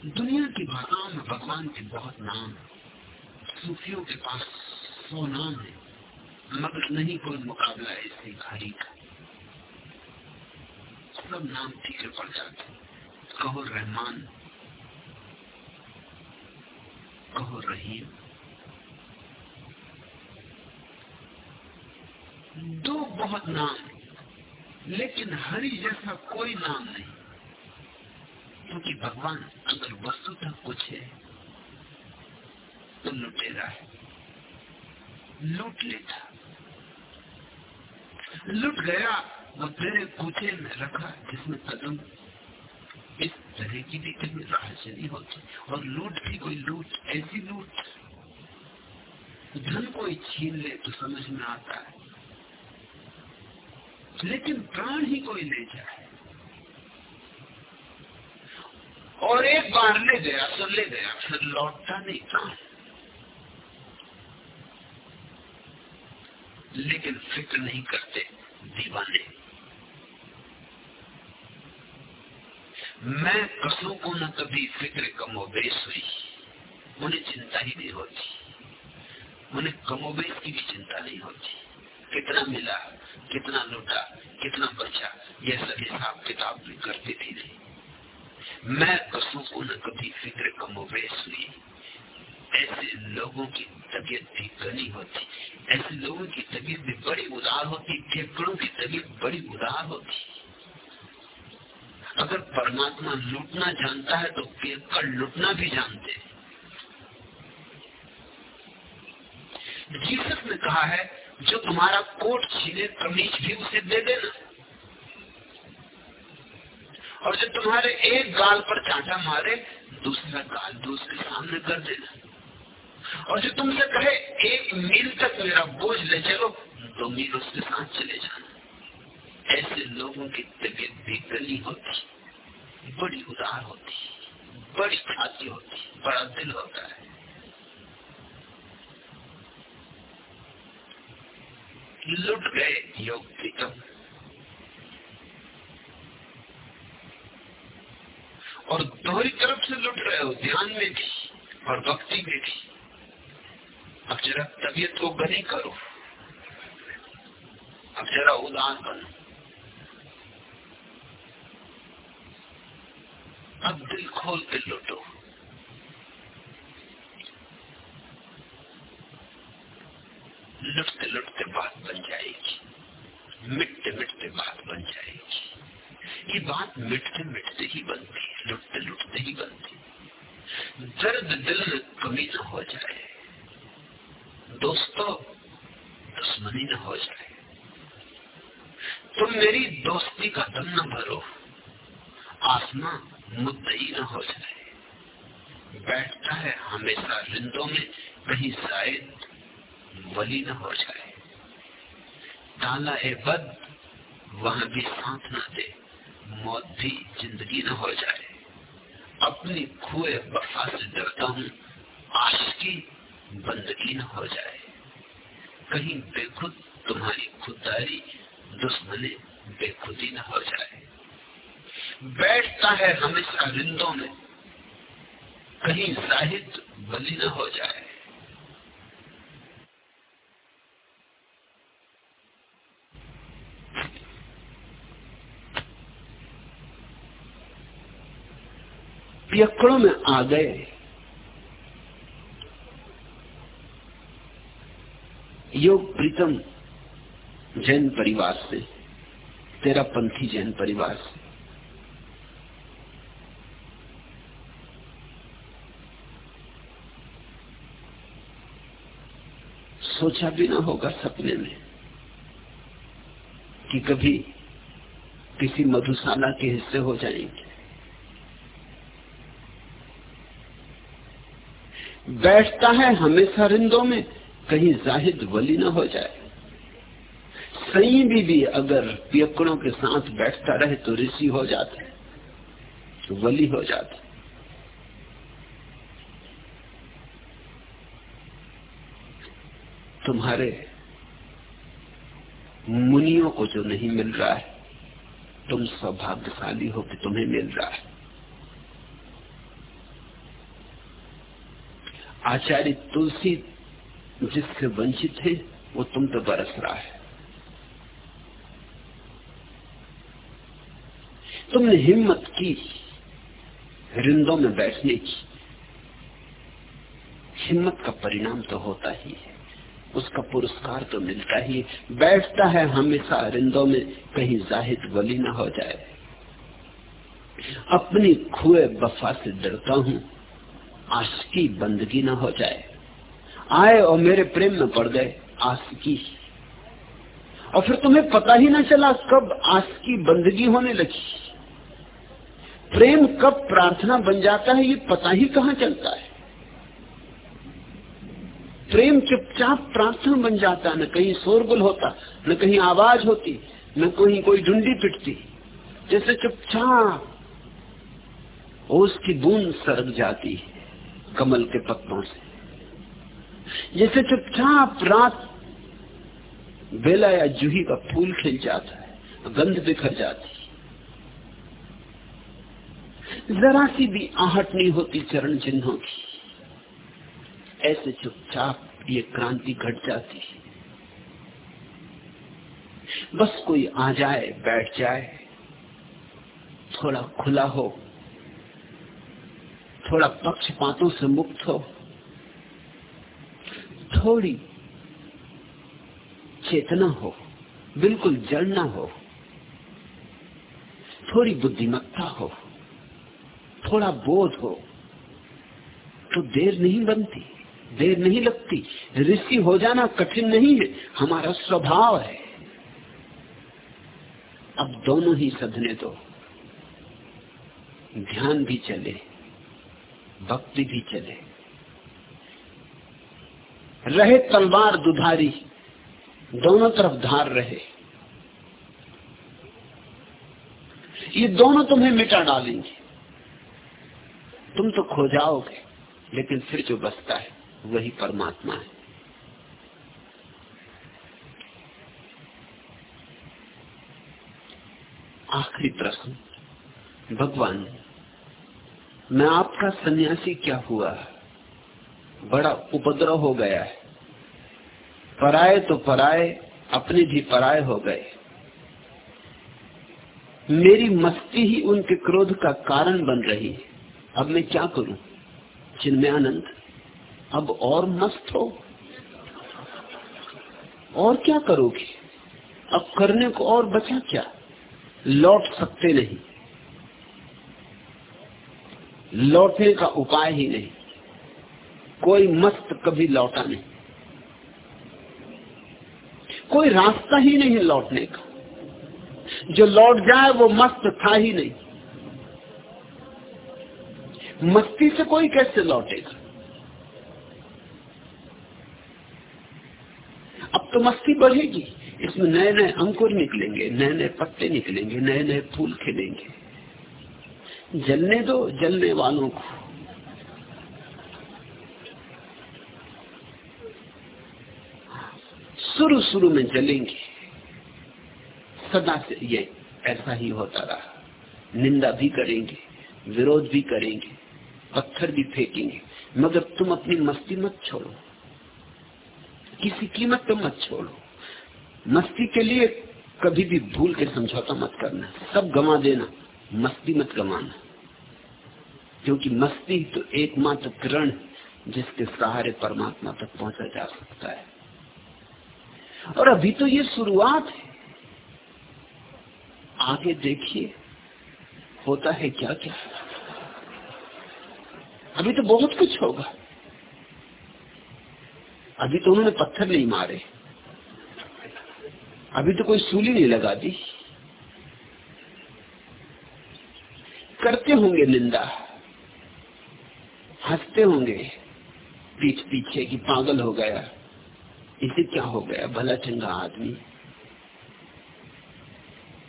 दुनिया की भाषाओं में भगवान के बहुत नाम सूफियों के पास सौ नाम है, मगर नहीं कोई मुकाबला ऐसे हरि का। सब नाम ठीक पड़ जाते कहो रहमान कहो रहीम दो बहुत नाम, लेकिन हरि जैसा कोई नाम नहीं। क्योंकि भगवान अगर वस्तु वस्तुतः कुछ है तो लुटेरा है। लूट लेता लुट गया वो तेरे कूचे में रखा जिसमें कदम इस तरह की भी कभी राहचनी होती और लूट भी कोई लूट, ऐसी लूट। धन कोई छीन ले तो समझ में आता है। लेकिन प्राण ही कोई ले जाए। और एक बार ले गया तो ले गया, फिर लौटता नहीं प्राण लेकिन फ़िक्र नहीं करते, दीवाने। मैं कसों को न कभी फ़िक्र कमोबेश हुई उन्हें चिंता ही नहीं होती। उन्हें कमोबेश की भी चिंता नहीं होती। कितना मिला, कितना लूटा, कितना बचा, यह सब हिसाब किताब भी करती थी नहीं। मैं कसों को न कभी फ़िक्र कमोबेश हुई ऐसे लोगों की तबीयत भी गनी होती, ऐसे लोगों की तबीयत भी बड़ी उदार होती फेफड़ों की तबीयत बड़ी उदार होती। अगर परमात्मा लूटना जानता है तो फेफड़ लूटना भी जानते जीसस ने कहा है, जो तुम्हारा कोट छीने कमीज भी उसे दे देना। और जो तुम्हारे एक गाल पर चांटा मारे, दूसरा गाल दूसरे सामने कर देना। और जो तुमसे कहे, एक मील तक मेरा बोझ ले चलो, दो मील उसके साथ चले जाना। ऐसे लोगों की तबीयत भी गली होती, बड़ी उदार होती, बड़ी छाती होती, बड़ा दिल होता है। लुट गए योग प्रीतम और दोहरी तरफ़ से लुट रहे हो, ध्यान में भी और भक्ति में भी। अब जरा तबीयत को गली करो। अब जरा उदार बनो। अब दिल खोल के लुटो। लुटते लुटते बात बन जाएगी। मिटते मिटते बात बन जाएगी। ये बात मिटते मिटते ही बनती है, लुटते लुटते ही बनती दर्द दिल कमी न हो जाए। दोस्तों, दुश्मनी न हो जाए। तुम मेरी दोस्ती का दम न भरो। आसमां मुद्दई न हो जाए। बैठता है हमेशा रिंदों में, कहीं शायद वली न हो जाए। ताला ए बद, वहाँ भी साथ न दे, मौत भी ज़िंदगी न हो जाए। अपनी खुए वफा से डरता हूँ की बंदगी न हो जाए। कहीं बेखुद तुम्हारी खुददारी दुश्मनी बेखुदी न हो जाए। बैठता है हमेशा रिंदों में, कहीं जाहिद बली न हो जाए। पियक्कड़ों में आ गए। योग प्रीतम जैन परिवार से, तेरा पंथी जैन परिवार से। सोचा भी ना होगा सपने में कि कभी किसी मधुशाला के हिस्से हो जाएँगे। बैठता है हमेशा रिंदों में कहीं जाहिद वली ना हो जाए। सही भी, भी अगर पियकड़ों के साथ बैठता रहे तो ऋषि हो जाता वली हो जाता तुम्हारे मुनियों को जो नहीं मिल रहा है, तुम सौभाग्यशाली हो कि तुम्हें मिल रहा है। आचार्य तुलसी जिससे वंचित है, वो तुम पे बरस रहा है। तुमने हिम्मत की, रिंदों में बैठने की, हिम्मत का परिणाम तो होता ही है। उसका पुरस्कार तो मिलता ही बैठता है हमेशा रिंदों में, कहीं जाहिद वली ना हो जाए। अपनी खुए बफा से डरता हूँ, आशकी बंदगी ना हो जाए। आए और मेरे प्रेम में पड़ गए आशकी। और फिर तुम्हें पता ही ना चला कब आशकी बंदगी होने लगी। प्रेम कब प्रार्थना बन जाता है, ये पता ही कहाँ चलता है। प्रेम चुपचाप प्रार्थना बन जाता, न कहीं शोरगुल होता, न कहीं आवाज़ होती, न कहीं कोई डुंडी पिटती। जैसे चुपचाप उसकी बूंद सरक जाती है कमल के पत्तों से। जैसे चुपचाप रात बेला या जूही का फूल खिल जाता है, गंध बिखर जाती जरा सी भी आहट नहीं होती चरण चिन्हों की। ऐसे चुपचाप ये क्रांति घट जाती है। बस कोई आ जाए, बैठ जाए, थोड़ा खुला हो, थोड़ा पक्षपातों से मुक्त हो, थोड़ी चेतना हो, बिल्कुल जड़ना हो, थोड़ी बुद्धिमत्ता हो, थोड़ा बोध हो तो देर नहीं बनती। देर नहीं लगती। ऋषि हो जाना कठिन नहीं है, हमारा स्वभाव है। अब दोनों ही सधने दो। ध्यान भी चले, भक्ति भी चले। रहे तलवार दुधारी, दोनों तरफ़ धार रहे। ये दोनों तुम्हें मिटा डालेंगे। तुम तो खो जाओगे, लेकिन फिर जो बसता है वही परमात्मा है। आखिरी प्रश्न, भगवान, मैं आपका सन्यासी क्या हुआ? बड़ा उपद्रव हो गया है। पराए तो पराए अपने भी पराए हो गए। मेरी मस्ती ही उनके क्रोध का कारण बन रही है। अब मैं क्या करूँ? चिन्मयानंद अब और मस्त हो। और क्या करोगे? अब करने को और बचा क्या? लौट सकते नहीं। लौटने का उपाय ही नहीं। कोई मस्त कभी लौटा नहीं। कोई रास्ता ही नहीं लौटने का। जो लौट जाए, वो मस्त था ही नहीं। मस्ती से कोई कैसे लौटेगा अब तो मस्ती बढ़ेगी। इसमें नए नए अंकुर निकलेंगे नए नए पत्ते निकलेंगे नए नए फूल खिलेंगे। जलने दो जलने वालों को। शुरू शुरू में जलेंगे। सदा से ये ऐसा ही होता रहा। निंदा भी करेंगे, विरोध भी करेंगे, पत्थर भी फेंकेंगे। मगर तुम अपनी मस्ती मत छोड़ो। किसी कीमत पे मत छोड़ो। मस्ती के लिए कभी भी भूल के समझौता मत करना। सब गंवा देना, मस्ती मत गमाना क्योंकि मस्ती तो एकमात्र किरण जिसके सहारे परमात्मा तक पहुँचा जा सकता है। और अभी तो ये शुरुआत है। आगे देखिए, होता है क्या क्या अभी तो बहुत कुछ होगा। अभी तो उन्होंने पत्थर नहीं मारे। अभी तो कोई सूली नहीं लगा दी। करते होंगे निंदा। हँसते होंगे। पीठ पीछे की पागल हो गया। इसे क्या हो गया? भला चंगा आदमी।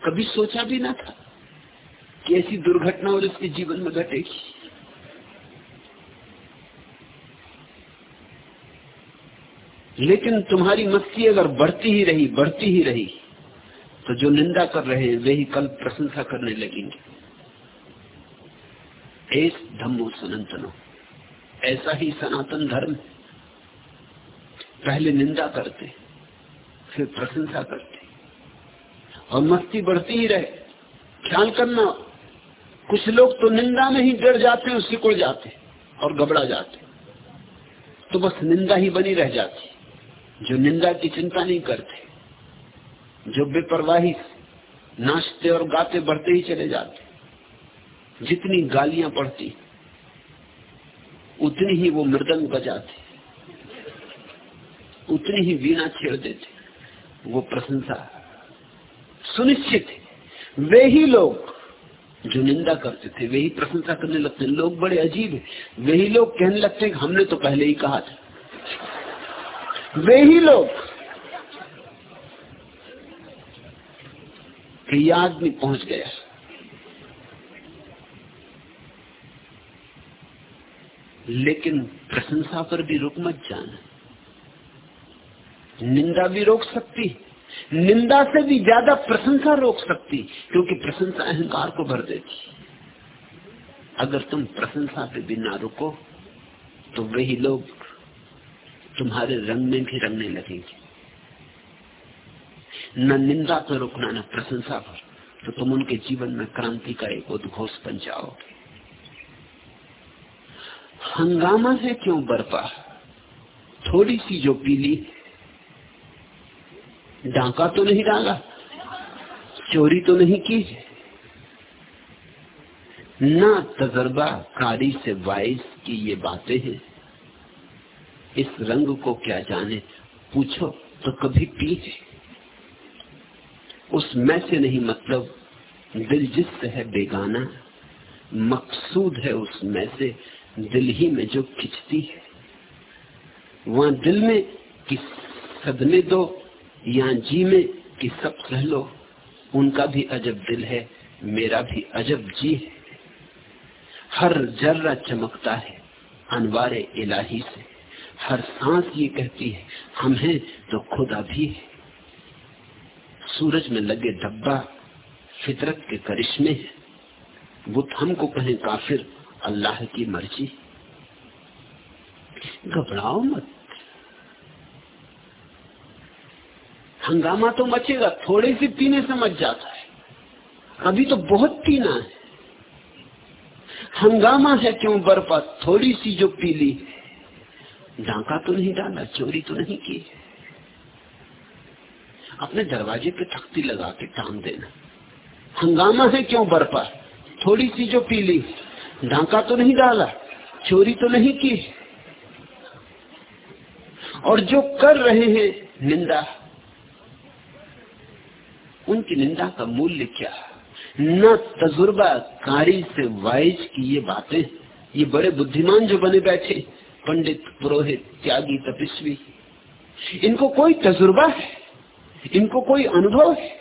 कभी सोचा भी ना था कि ऐसी दुर्घटना और उसके जीवन में घटेगी। लेकिन तुम्हारी मस्ती अगर बढ़ती ही रही, बढ़ती ही रही तो जो निंदा कर रहे हैं, वे ही कल प्रशंसा करने लगेंगे। एक धम्मो सनातनो। ऐसा ही सनातन धर्म पहले निंदा करते, फिर प्रशंसा करते। और मस्ती बढ़ती ही रहे। ख्याल करना, कुछ लोग तो निंदा में ही डर जाते हैं सिकुड़ जाते, और घबरा जाते। तो बस निंदा ही बनी रह जाती। जो निंदा की चिंता नहीं करते, जो बेपरवाही नाचते और गाते बढ़ते ही चले जाते, जितनी गालियाँ पड़ती, उतनी ही वो मृदंग बजाते, उतनी ही वीणा छेड़ देते, वो प्रशंसा। सुनिश्चित है, वे ही लोग जो निंदा करते थे वही प्रशंसा करने लगते लोग बड़े अजीब है। वही लोग कहने लगते हैं हमने तो पहले ही कहा था। वे ही लोग। कि यह आदमी पहुँच गया लेकिन प्रशंसा पर भी रुक मत जाना। निंदा भी रोक सकती निंदा से भी ज़्यादा प्रशंसा रोक सकती क्योंकि प्रशंसा अहंकार को भर देती अगर तुम प्रशंसा पे भी ना रुको तो वही लोग तुम्हारे रंग में भी रंगने लगेंगे। न निंदा पर रुकना न प्रशंसा पर तो तुम उनके जीवन में क्रांति का एक उद्घोष बन जाओगे। हंगामा है क्यों बरपा? थोड़ी सी जो पीली डांका तो नहीं डाला, चोरी तो नहीं की ना तजर्बा कारी से वाइस की ये बातें हैं। इस रंग को क्या जाने? पूछो तो कभी पी है उस मैं से नहीं मतलब दिल जिससे है बेगाना, मकसूद है उस मैं से, दिल ही में जो खिंचती है। वहाँ दिल में कि सदमे दो, या जी में कि सब सह लो, उनका भी अजब दिल है, मेरा भी अजब जी है। हर जर्रा चमकता है, अनवारे इलाही से। हर सांस ये कहती है, हम हैं तो खुदा भी है। सूरज में लगे धब्बा, फितरत के करिश्मे है। बुत हमको कहें काफिर, अल्लाह की मर्ज़ी। घबराओ मत। हंगामा तो मचेगा, थोड़े से पीने से मच जाता है। अभी तो बहुत पीना है। हंगामा है क्यों बर्फा थोड़ी सी जो पीली है? डांका तो नहीं डाला, चोरी तो नहीं की। अपने दरवाजे पे तख्ती लगा के टांग देना। हंगामा है क्यों बरपा? थोड़ी सी जो पीली डांका तो नहीं डाला, चोरी तो नहीं की। और जो कर रहे हैं, निंदा। उनकी निंदा का मूल्य क्या? न तजुर्बा कारी से वाइज की ये बातें, ये बड़े बुद्धिमान जो बने बैठे। पंडित, पुरोहित, त्यागी, तपस्वी। इनको कोई तजुर्बा है? इनको कोई अनुभव है?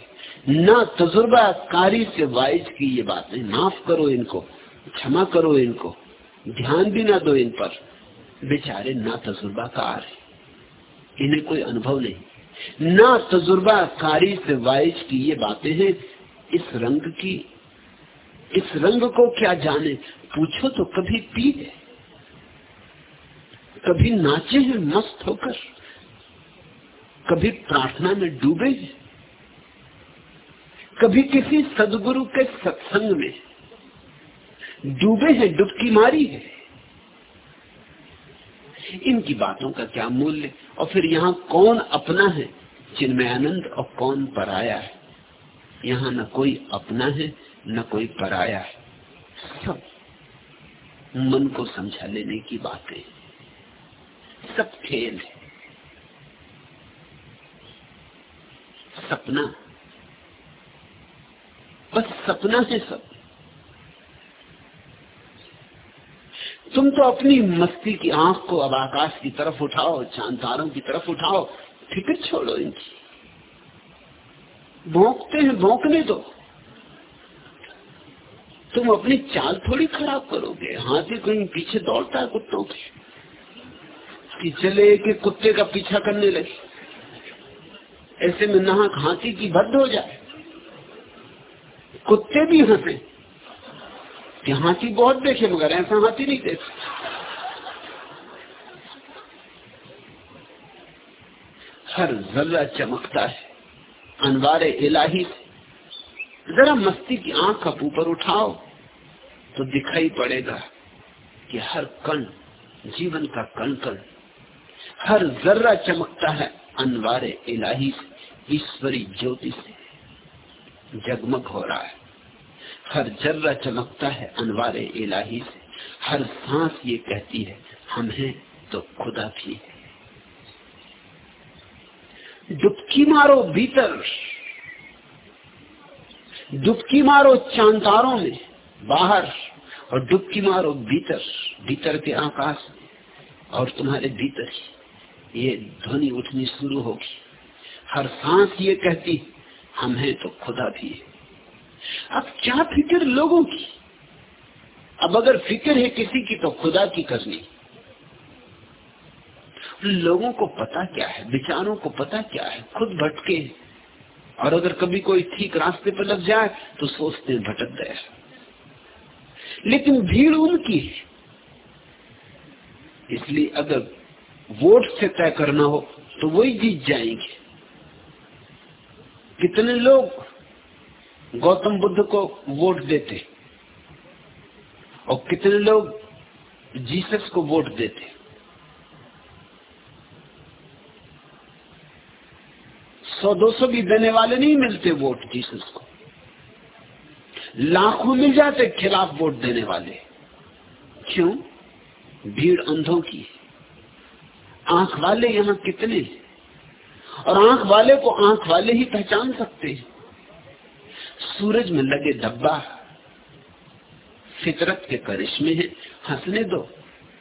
ना तजुर्बा कारी से वाइज की ये बातें। माफ़ करो इनको, क्षमा करो इनको, ध्यान भी ना दो इन पर। बेचारे ना तजुर्बा कार है। इन्हें कोई अनुभव नहीं। ना तजुर्बा कारी से वाइज की ये बातें हैं, इस रंग की। इस रंग को क्या जाने? पूछो तो कभी पी है कभी नाचे हैं, मस्त होकर। कभी प्रार्थना में डूबे हैं। कभी किसी सदगुरु के सत्संग में डूबे हैं, डुबकी मारी है। इनकी बातों का क्या मूल्य? और फिर यहाँ कौन अपना है? जिनमें आनंद और कौन पराया है? यहाँ न कोई अपना है, न कोई पराया है। सब मन को समझा लेने की बातें सब खेल है। सपना। बस सपना है सब। तुम तो अपनी मस्ती की आँख को अब आकाश की तरफ़ उठाओ चांदारों की तरफ़ उठाओ। फ़िक्र छोड़ो इनकी। भोंकते हैं, भोंकने दो। तुम अपनी चाल थोड़ी खराब करोगे। हाथी कहीं पीछे दौड़ता है कुत्तों के। कि चले के कुत्ते का पीछा करने लगे। ऐसे में नाहक हाथी की भद्द हो जाए। कुत्ते भी हंसे। कि हाथी बहुत देखे, मगर ऐसा हाथी नहीं देखे। हर जर्रा चमकता है। अनवारे इलाही जरा मस्ती की आँख आप ऊपर उठाओ तो दिखाई पड़ेगा कि हर कण जीवन का कण कण हर जर्रा चमकता है अनवारे इलाही से, ईश्वरी ज्योति से। जगमग हो रहा है। हर जर्रा चमकता है अनवारे इलाही से। हर सांस ये कहती है, हम हैं तो खुदा भी है। डुबकी मारो भीतर। डुबकी मारो चांतारों में बाहर और डुबकी मारो भीतर। भीतर के आकाश में और तुम्हारे भीतर ही। ये ध्वनि उठनी शुरू होगी। हर सांस ये कहती, हम हैं तो खुदा भी है। अब क्या फ़िक्र लोगों की? अब अगर फ़िक्र है किसी की तो खुदा की करनी। लोगों को पता क्या है? विचारों को पता क्या है? खुद भटके। और अगर कभी कोई ठीक रास्ते पर लग जाए तो सोचते भटक गया लेकिन भीड़ उनकी है। इसलिए अगर वोट से तय करना हो तो वही जीत जाएँगे। कितने लोग गौतम बुद्ध को वोट देते और कितने लोग जीसस को वोट देते? सौ दो सौ भी देने वाले नहीं मिलते वोट जीसस को। लाखों मिल जाते खिलाफ वोट देने वाले। क्यों? भीड़ अंधों की आँख वाले यहाँ कितने? और आँख वाले को आँख वाले ही पहचान सकते हैं। सूरज में लगे डब्बा फितरत के करिश्मे हैं। हंसने दो।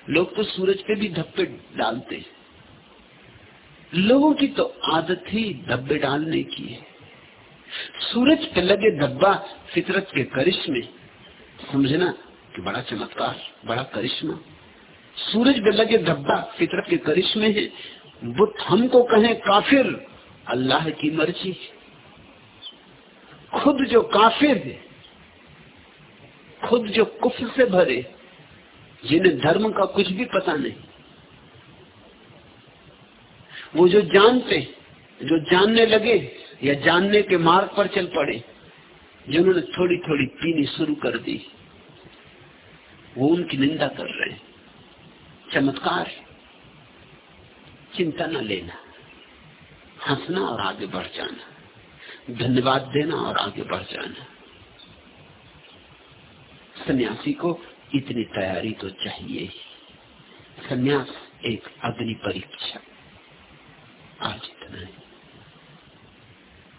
लोग तो सूरज पे भी धब्बे डालते हैं। लोगों की तो आदत ही धब्बे डालने की है। सूरज पे लगे धब्बा, फितरत के करिश्मे। समझना कि बड़ा चमत्कार, बड़ा करिश्मा। सूरज पे लगे धब्बा फितरत के करिश्मे है। बुद्ध हमको कहें काफिर, अल्लाह की मर्ज़ी खुद जो काफिर है, खुद जो कुफ से भरे, जिन्हें धर्म का कुछ भी पता नहीं, वो जो जानते जो जानने लगे या जानने के मार्ग पर चल पड़े, जिन्होंने थोड़ी थोड़ी पीनी शुरू कर दी, वो उनकी निंदा कर रहे हैं। चमत्कार है। चिंता न लेना। हंसना और आगे बढ़ जाना। धन्यवाद देना और आगे बढ़ जाना। सन्यासी को इतनी तैयारी तो चाहिए ही। सन्यास एक अग्नि परीक्षा। आज इतना है।